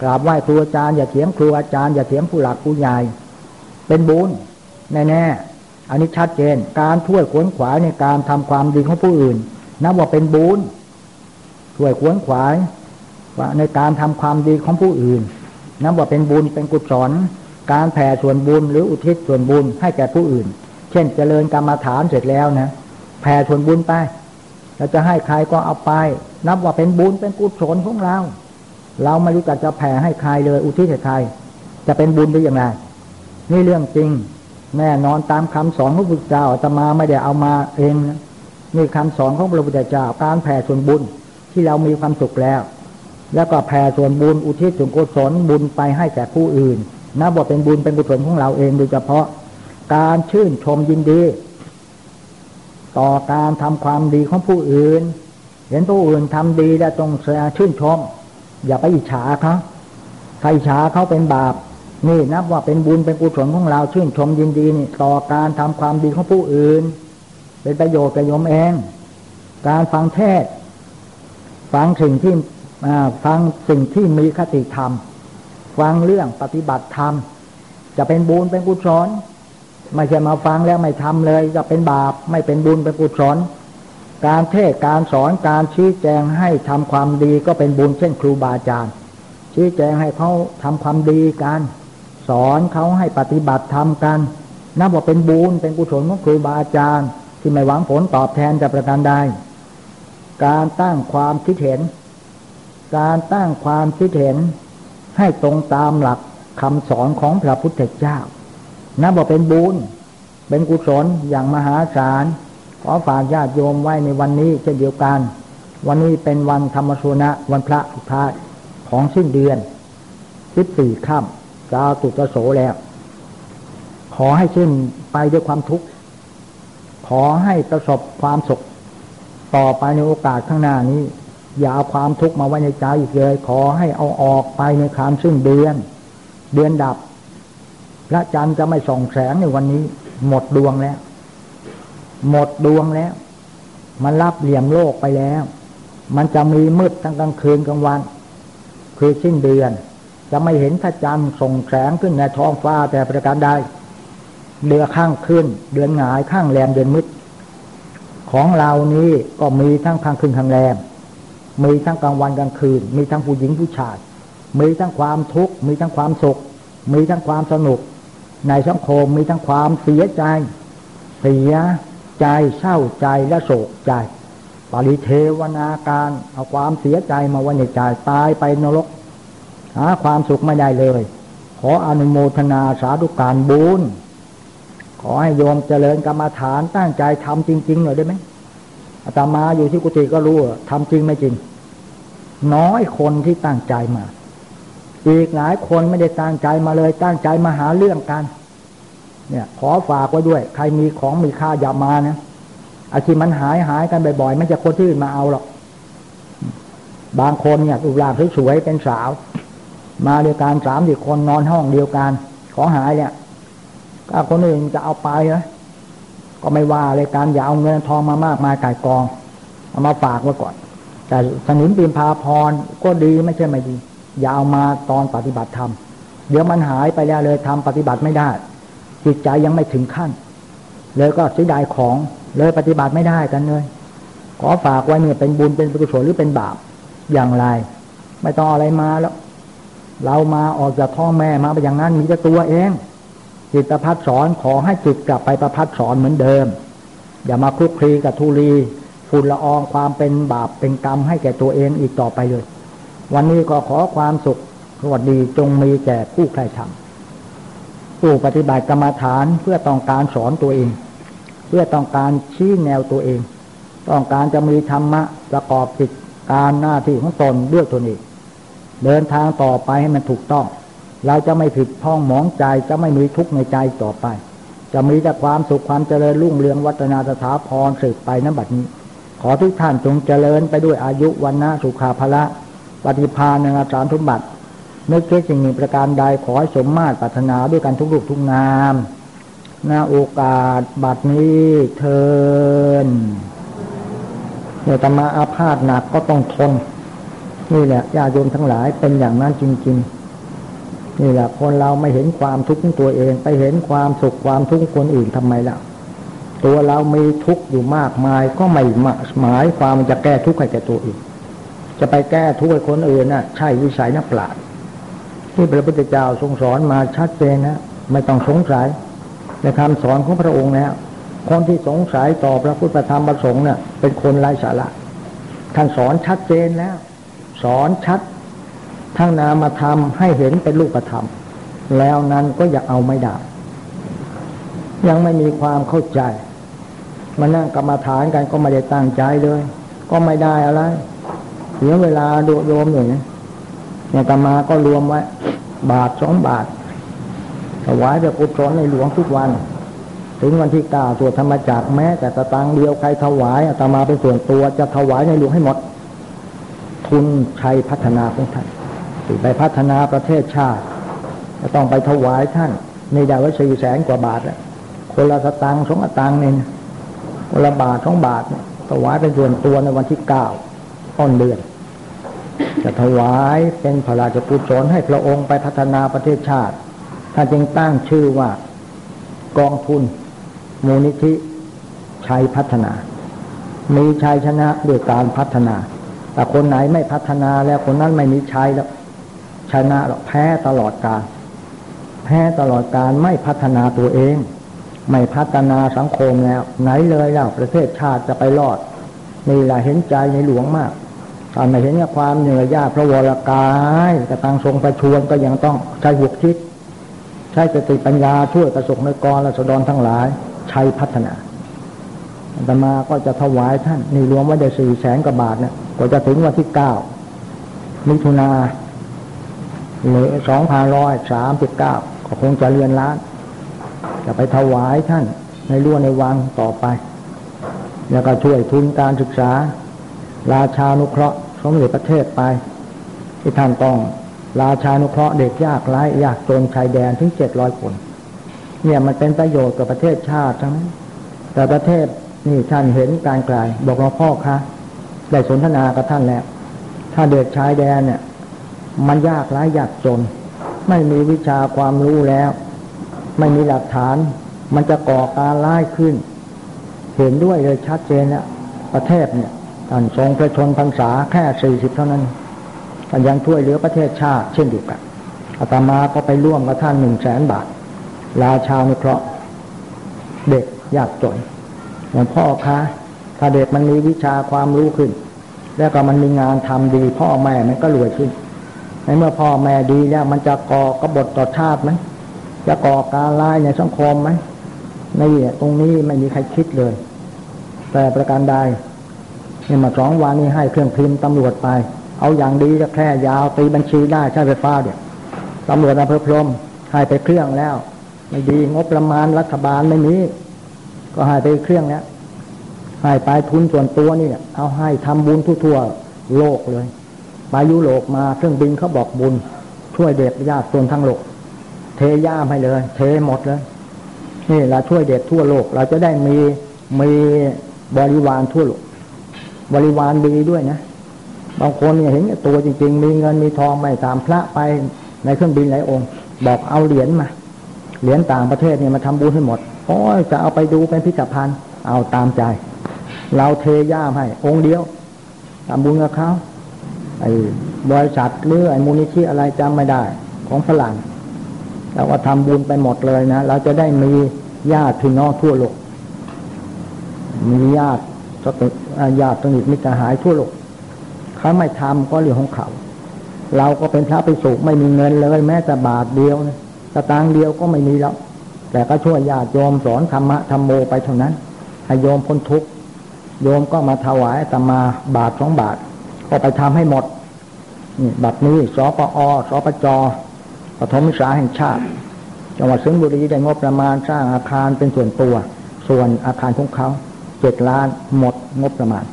กราบไหว้ครูอาจารย์อย่าเถียงครูอาจารย์อย่าเถียงผู้หลักผู้ใหญ่ เป็นบุญแน่ๆอันนี้ชัดเจน การช่วยขวนขวายในการทำความดีของผู้อื่นนับว่าเป็นบุญ ช่วยขวนขวายว่าในการทำความดีของผู้อื่นนับว่าเป็นบุญเป็นกุศลการแผ่ส่วนบุญหรืออุทิศส่วนบุญให้แก่ผู้อื่น เช่นเจริญกรรมฐานเสร็จแล้วนะแผ่ส่วนบุญไปเราจะให้ใครก็เอาไป นับว่าเป็นบุญเป็นกุศลของเรา เราไม่รู้จักจะแผ่ให้ใครเลย อุทิศให้ใครจะเป็นบุญได้อย่างไรนี่เรื่องจริง แน่นอนตามคำสอนของพระพุทธเจ้าจะมาไม่ได้เอามาเองนะนี่คำสอนของพระพุทธเจ้าการแผ่ส่วนบุญ ที่เรามีความสุขแล้ว แล้วก็แผ่ส่วนบุญอุทิศส่วนกุศลบุญไปให้แก่ผู้อื่นนับว่าเป็นบุญเป็นกุศลของเราเองโดยเฉพาะการชื่นชมยินดี ต่อการทำความดีของผู้อื่น เห็นผู้อื่นทำดีแล้วต้องชื่นชม อย่าไปอิจฉาเขาใครอิจฉาเขาเป็นบาปนี่นับว่าเป็นบุญเป็นกุศลของเราชื่นชมยินดีนี่ต่อการทำความดีของผู้อื่น เป็นประโยชน์แก่โยมเอง การฟังเทศ ฟังสิ่งที่ฟังสิ่งที่มีคติธรรม ฟังเรื่องปฏิบัติธรรม จะเป็นบุญเป็นกุศลไม่ใช่มาฟังแล้วไม่ทำเลย จะเป็นบาปไม่เป็นบุญเป็นกุศลการเทศการสอนการชี้แจงให้ทำความดีก็เป็นบุญเช่นครูบาอาจารย์ ชี้แจงให้เขาทำความดีกันสอนเขาให้ปฏิบัติทำกันนับว่าเป็นบุญเป็นกุศลของครูบาอาจารย์ ที่ไม่หวังผลตอบแทนจากประการใด การตั้งความคิดเห็น การตั้งความคิดเห็น ให้ตรงตามหลักคำสอนของพระพุทธเจ้านับว่าเป็นบุญ เป็นกุศลอย่างมหาศาล ขอฝากญาติโยมไว้ในวันนี้เช่นเดียวกัน วันนี้เป็นวันธรรมสุนะวันพระสุดท้ายของสิ้นเดือนสิบสี่ค่ำจาตุตโสแล้ว ขอให้สิ้นไปด้วยความทุกข์ ขอให้ประสบความสุข ต่อไปในโอกาสข้างหน้านี้ อย่าเอาความทุกข์มาไว้ในใจอีกเลย ขอให้เอาออกไปในคามซึ่งเดือน เดือนดับ พระจันทร์จะไม่ส่องแสงในวันนี้ หมดดวงแล้ว หมดดวงแล้ว มันรับเหลี่ยมโลกไปแล้ว มันจะมีมืดทั้งกลางคืนกลางวัน คือสิ้นเดือน จะไม่เห็นพระจันทร์ส่งแสงขึ้นในท้องฟ้าแต่ประการใดเดือข้างขึ้น เดือนหงายข้างแรมเดือนมืด ของเรานี้ก็มีทั้งข้างขึ้นข้างแรม มีทั้งกลางวันกลางคืน มีทั้งผู้หญิงผู้ชาย มีทั้งความทุกข์ มีทั้งความสุข มีทั้งความสนุก ในสังคมมีทั้งความเสียใจ เสียใจเศร้าใจและโศกใจ ปริเทวนาการเอาความเสียใจมาไว้ในใจตายไปนรก หาความสุขไม่ได้เลย ขออนุโมทนาสาธุการบุญ ขอให้โยมเจริญกรรมฐานตั้งใจทำจริง ๆ หน่อยได้ไหมอาตมาอยู่ที่กุฏิก็รู้ทำจริงไม่จริง น้อยคนที่ตั้งใจมา อีกหลายคนไม่ได้ตั้งใจมาเลย ตั้งใจมาหาเรื่องกัน เนี่ย ขอฝากไว้ด้วย ใครมีของมีค่าอย่ามานะอาชีพมันหายหายกันบ่อยๆไม่จะคนที่อื่นมาเอาหรอกบางคนเนี่ยรูปร่างสวยๆเป็นสาว มาเดียวกันสามสี่คนนอนห้องเดียวกัน ขอหายเนี่ย ก็คนอื่นจะเอาไปนะก็ไม่ว่าเลยการอย่าเอาเงินทองมามากมายก่ายกอง เอามาฝากไว้ก่อน แต่สนุนปีนพาพรก็ดีไม่ใช่ไม่ดี อย่าเอามาตอนปฏิบัติธรรมเดี๋ยวมันหายไปแล้วเลยทำปฏิบัติไม่ได้ จิตใจยังไม่ถึงขั้น เลยก็เสียดายของเลยปฏิบัติไม่ได้กันเลย ขอฝากไว้เนี่ยเป็นบุญเป็นกุศลหรือเป็นบาปอย่างไร ไม่ต้องอะไรมาแล้ว เรามาออกจากท้องแม่มาไปอย่างนั้นมีแต่ตัวเอง จิตประพัดสอนขอให้จิตกลับไปประพัดสอนเหมือนเดิม อย่ามาคลุกคลีกับทุลีฝุ่นละอองความเป็นบาปเป็นกรรมให้แก่ตัวเองอีกต่อไปเลย วันนี้ก็ขอความสุขสวัสดีจงมีแก่ผู้ใครทำผู้ปฏิบัติกรรมฐานเพื่อต้องการสอนตัวเอง เพื่อต้องการชี้แนวตัวเอง ต้องการจะมีธรรมะประกอบจิตการหน้าที่ของตนด้วยตนเองเดินทางต่อไปให้มันถูกต้อง เราจะไม่ผิดพ้องหมองใจจะไม่มีทุกข์ในใจต่อไป จะมีแต่ความสุขความเจริญรุ่งเรืองวัฒนาสถาพรสืบไปนั้นบัดนี้ ขอทุกท่านจงเจริญไปด้วยอายุวันนะสุขาภละปฏิภาณอาสารทุบัตินึกคิดสิ่งหนึ่งประการใดขอให้สมมาตรปรารถนาด้วยกันทุกรูปทุกนามหน้าโอกาสบัดนี้เทินเนี่ยธรรมาอาพาธหนักก็ต้องทน นี่แหละญาโยมทั้งหลายเป็นอย่างนั้นจริง ๆ นี่แหละคนเราไม่เห็นความทุกข์ของตัวเอง ไปเห็นความสุขความทุกข์คนอื่นทำไมล่ะ ตัวเรามีทุกข์อยู่มากมายก็ไม่หมายความจะแก้ทุกข์ให้แก่ตัวเองจะไปแก้ทุกข์ให้คนอื่นน่ะ ใช่วิสัยนักปราชญ์ที่พระพุทธเจ้าทรงสอนมาชัดเจนนะไม่ต้องสงสัยในคำสอนของพระองค์แล้วคนที่สงสัยต่อพระพุทธธรรมประสงค์เนี่ยเป็นคนไร้สาระท่านสอนชัดเจนแล้ว สอนชัด ทั้งนามธรรมให้เห็นเป็นรูปธรรม แล้วนั้นก็อยาเอาไม่ได้ ยังไม่มีความเข้าใจ มานั่งกรรมาฐานกันก็ไม่ได้ตั้งใจเลย ก็ไม่ได้อะไรเสียเวลาดูโยมอย่างนี้เนี่ยกรรมาก็รวมไว้ บาทสองบาทถวายพระพุทธในหลวงทุกวัน ถึงวันที่เก้าสวดธรรมจักแม้แต่สตางค์เดียวใครถวายอาตมาเป็นส่วนตัวจะถวายในหลวงให้หมด ทุนชัยพัฒนาของท่าน ไปพัฒนาประเทศชาติ จะต้องไปถวายท่านในดาวสี่แสนกว่าบาทคนละสตางค์สองสตางค์เนี่ยคนละบาทสองบาทถวายเป็นส่วนตัวในวันที่เก้าต้นเดือน จะถวายเป็นพระราชกุศลให้พระองค์ไปพัฒนาประเทศชาติ ท่านจึงตั้งชื่อว่ากองทุน มูลนิธิชัยพัฒนา มีชัยชนะด้วยการพัฒนา แต่คนไหนไม่พัฒนาแล้วคนนั้นไม่มีชัยแล้ว ชนะหรอกแพ้ตลอดการแพ้ตลอดการไม่พัฒนาตัวเอง ไม่พัฒนาสังคมแล้ว ไหนเลยแล้วประเทศชาติจะไปรอดนี่แหละเห็นใจในหลวงมากตอนไม่เห็นความเหนื่อยยากพระวรกายกระตังทรงประชวนก็ยังต้องใช้หุกคิด ใช้สติปัญญาช่วยประสบในกรและสดรทั้งหลาย ใช้พัฒนาธรรมาก็จะถวายท่าน นี่รวมว้ได้สี่แสนกว่าบาทเนี่ยก็จะถึงวันที่เก้ามิถุนา หรือสองพันร้อยสามสิบเก้าก็คงจะเรียนล้าน จะไปถวายท่านในรั้วในวังต่อไป แล้วก็ช่วยทุนการศึกษา ราชานุเคราะห์สมเด็จประเทศไป ที่ท่านต้องราชานุเคราะห์เด็กยากไร้ยากจนชายแดนถึงเจ็ดร้อยคน เนี่ยมันเป็นประโยชน์กับประเทศชาติทั้งนั้นแต่ประเทศนี่ท่านเห็นการไกลบอกหลวงพ่อคะได้สนทนากับท่านแล้ว ถ้าเด็กชายแดนเนี่ย มันยากไร้ยากจน ไม่มีวิชาความรู้แล้ว ไม่มีหลักฐาน มันจะก่อการร้ายขึ้น เห็นด้วยเลยชัดเจนแล้วประเทศเนี่ยท่านทรงพระชนพรรษาแค่สี่สิบเท่านั้นท่านยังช่วยเหลือประเทศชาติเช่นเดียวกันอาตมาก็ไปร่วมกับท่านหนึ่งแสนบาท ราชานุเคราะห์เด็กยากจนหลวงพ่อคะถ้าเด็กมันมีวิชาความรู้ขึ้น แล้วก็มันมีงานทำดีพ่อแม่มันก็รวยขึ้น ในเมื่อพ่อแม่ดีแล้วมันจะก่อกบฏต่อชาติไหมจะก่อการร้ายในสังคมไหมนี่ตรงนี้ไม่มีใครคิดเลย แต่ประการใดเนี่ยมาสองวันนี้ให้เครื่องพิมพ์ตำรวจไป เอาอย่างดีจะแค่ยาวตีบัญชีได้ใช้ไฟฟ้าเดี๋ยวตำรวจอำเภอพรมให้ไปเครื่องแล้ว ไม่ดีงบประมาณรัฐบาลไม่มีก็ให้ไปเครื่องแล้วให้ไปทุนส่วนตัวนี่เอาให้ทำบุญทั่วโลกเลย ไปยุโรปมาเครื่องบินเขาบอกบุญ ช่วยเด็กญาติส่วนทั้งโลก เทย่าให้เลย เทหมดเลยนี่เราช่วยเด็กทั่วโลก เราจะได้มีมีบริวารทั่วโลก บริวารดีด้วยนะบางคนเนี่ยเห็นตัวจริง ๆ มีเงินมีทองไม่ตามพระไปในเครื่องบินหลายองค์ บอกเอาเหรียญมาเหรียญต่างประเทศเนี่ยมาทำบุญให้หมดโอ้ยจะเอาไปดูเป็นพิพิธภัณฑ์เอาตามใจ เราเทย่ามให้ องค์เดียวทำบุญกับเขา บริษัทหรือไอ้มูลนิธิอะไรจำไม่ได้ ของฝรั่งเราก็ทำบุญไปหมดเลยนะ เราจะได้มีญาติพี่น้องทั่วโลก มีญาติสติญาติสนิทมิตรหายทั่วโลกเขาไม่ทำก็เรื่องของเขา เราก็เป็นพระภิกษุไม่มีเงินเลยแม้แต่บาทเดียวนะสตางค์เดียวก็ไม่มีแล้ว แต่ก็ช่วยญาติโยมสอนธรรมะธรรมโมไปเท่านั้นให้โยมพ้นทุกข์โยมก็มาถวายตมาบาทสองบาท ก็ไปทำให้หมดนี่บัดนี้สปอสปจปฐมศึกษาแห่งชาติ จังหวัดสิงห์บุรีได้งบประมาณสร้างอาคารเป็นส่วนตัว ส่วนอาคารของเขาเจ็ดล้านหมดงบประมาณ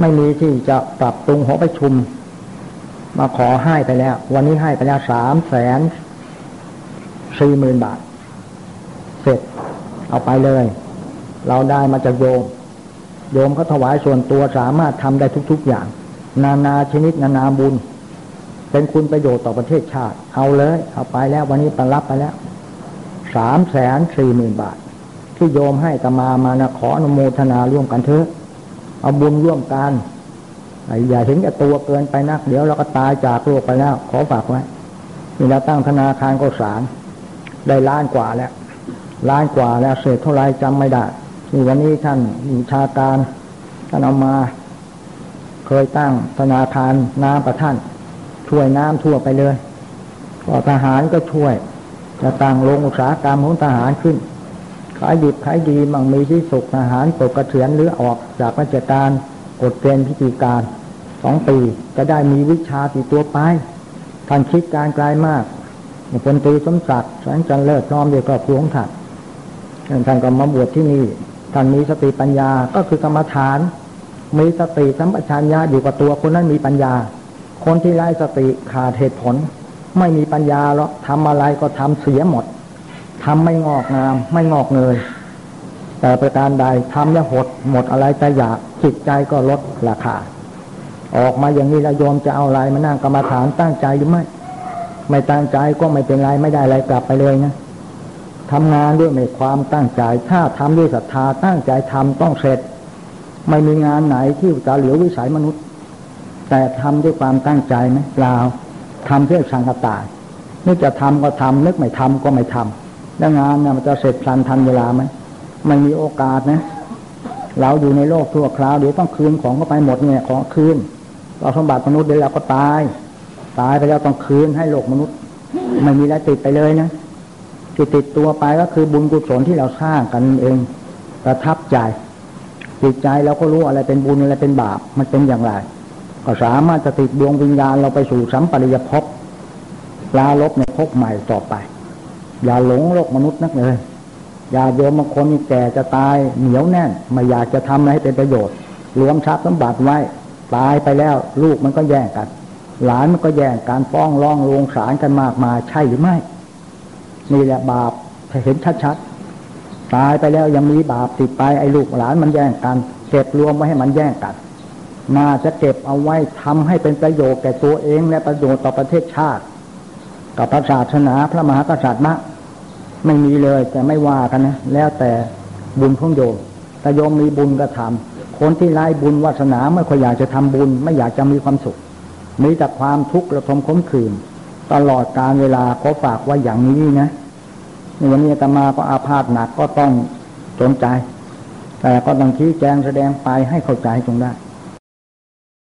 ไม่มีที่จะปรับปรุงหอประชุม มาขอให้ไปแล้ว วันนี้ให้ไปแล้วสามแสนสี่หมื่นบาท เสร็จเอาไปเลย เราได้มาจากโยม โยมเขาถวายส่วนตัวสามารถทำได้ทุก ๆอย่าง นานาชนิดนานาบุญ เป็นคุณประโยชน์ต่อประเทศชาติ เอาเลย เอาไปแล้ววันนี้ไปรับไปแล้วสามแสนสี่หมื่นบาท ที่โยมให้ตมามานะขออนุโมทนาร่วมกันเถอะเอาบุญร่วมกันอย่าเห็นแก่ตัวเกินไปนัก เดี๋ยวเราก็ตายจากโลกไปแล้ว ขอฝากไว้นี่เราตั้งธนาคารก็สารได้ล้านกว่าแล้วล้านกว่าแล้วเศษเท่าไรจำไม่ได้นี่วันนี้ท่านมีชาการท่านเอามา เคยตั้งธนาคารน้ำประท่าน ช่วยน้ำทั่วไปเลยก็ทหารก็ช่วย จะตั้งโรงอุตสาหกรรมของทหารขึ้น ขายดิบขายดีมั่งมีที่สุขทหารตกกระเถือนหรือออกจากราชการกดเกณฑ์พิธีการสองปีจะได้มีวิชาติดตัวไปท่านคิดการไกลมากพลตรีสมศักดิ์แสงจันเลิศพร้อมด้วยก็ครัวของท่านท่านก็มาบวชที่นี่ท่านมีสติปัญญาก็คือกรรมฐาน มีสติสัมปชัญญะอยู่กับตัวคนนั้นมีปัญญา คนที่ไร้สติขาดเหตุผล ไม่มีปัญญาแล้วทำอะไรก็ทำเสียหมดทำไม่งอกงาม ไม่งอกเงยแต่ประการใดทำแล้วหดหมดอะไรแต่อยากจิตใจก็ลดราคา ออกมาอย่างนี้ละโยมจะเอาอะไรมานั่งกรรมฐานตั้งใจหรือไม่ไม่ตั้งใจก็ไม่เป็นไรไม่ได้อะไรกลับไปเลยนะทำงานด้วยในความตั้งใจ ถ้าทำด้วยศรัทธาตั้งใจทำต้องเสร็จ ไม่มีงานไหนที่จะเหลือวิสัยมนุษย์ แต่ทำด้วยความตั้งใจไหมเปล่าทำเพื่อสังกตายนึกจะทำก็ทำนึกไม่ทำก็ไม่ทำแล้วงานเนี่ยมันจะเสร็จพลันทันเวลาไหมไม่มีโอกาสนะ เราอยู่ในโลกทั่วคราวเดี๋ยวต้องคืนของเข้าไปหมดเนี่ยของคืนเราสมบัติมนุษย์เดี๋ยวเราก็ตาย ตายไปแล้วต้องคืนให้โลกมนุษย์ไม่มีอะไรติดไปเลยนะที่ติดตัวไปก็คือบุญกุศลที่เราสร้างกันเองประทับใจ จิตใจเราก็รู้อะไรเป็นบุญอะไรเป็นบาปมันเป็นอย่างไร ก็สามารถจะติดดวงวิญญาณเราไปสู่สัมปริยภพลาลบในภพใหม่ต่อไป อย่าหลงโลกมนุษย์นักเลยอย่าโยมบางคนแก่จะตายเหนียวแน่น ไม่อยากจะทำอะไรให้เป็นประโยชน์รวมทรัพย์สมบัติไว้ตายไปแล้ว ลูกมันก็แย่งกัน หลานมันก็แย่งการฟ้องร้องลงศาลกันมากมายใช่หรือไม่นี่แหละบาปเห็นชัดๆ ตายไปแล้วยังมีบาปติดไปไอ้ลูกหลานมันแย่งกันเก็บรวมไว้ให้มันแย่งกันน่าจะเก็บเอาไว้ทำให้เป็นประโยชน์แก่ตัวเองและประโยชน์ต่อประเทศชาติ กับพระศาสนาพระมหากษัตริย์มะไม่มีเลยแต่ไม่ว่ากันนะแล้วแต่บุญของโยมแต่โยมมีบุญก็ทำคนที่ไร้บุญวาสนาไม่ค่อยอยากจะทำบุญ ไม่อยากจะมีความสุข มีแต่ความทุกข์ระทมขมขื่นตลอดการเวลาขอฝากว่าอย่างนี้นะ วันนี้ตมาก็อาพาธหนักก็ต้องสนใจ แต่ก็ต้องชี้แจงแสดงไปให้เข้าใจจงได้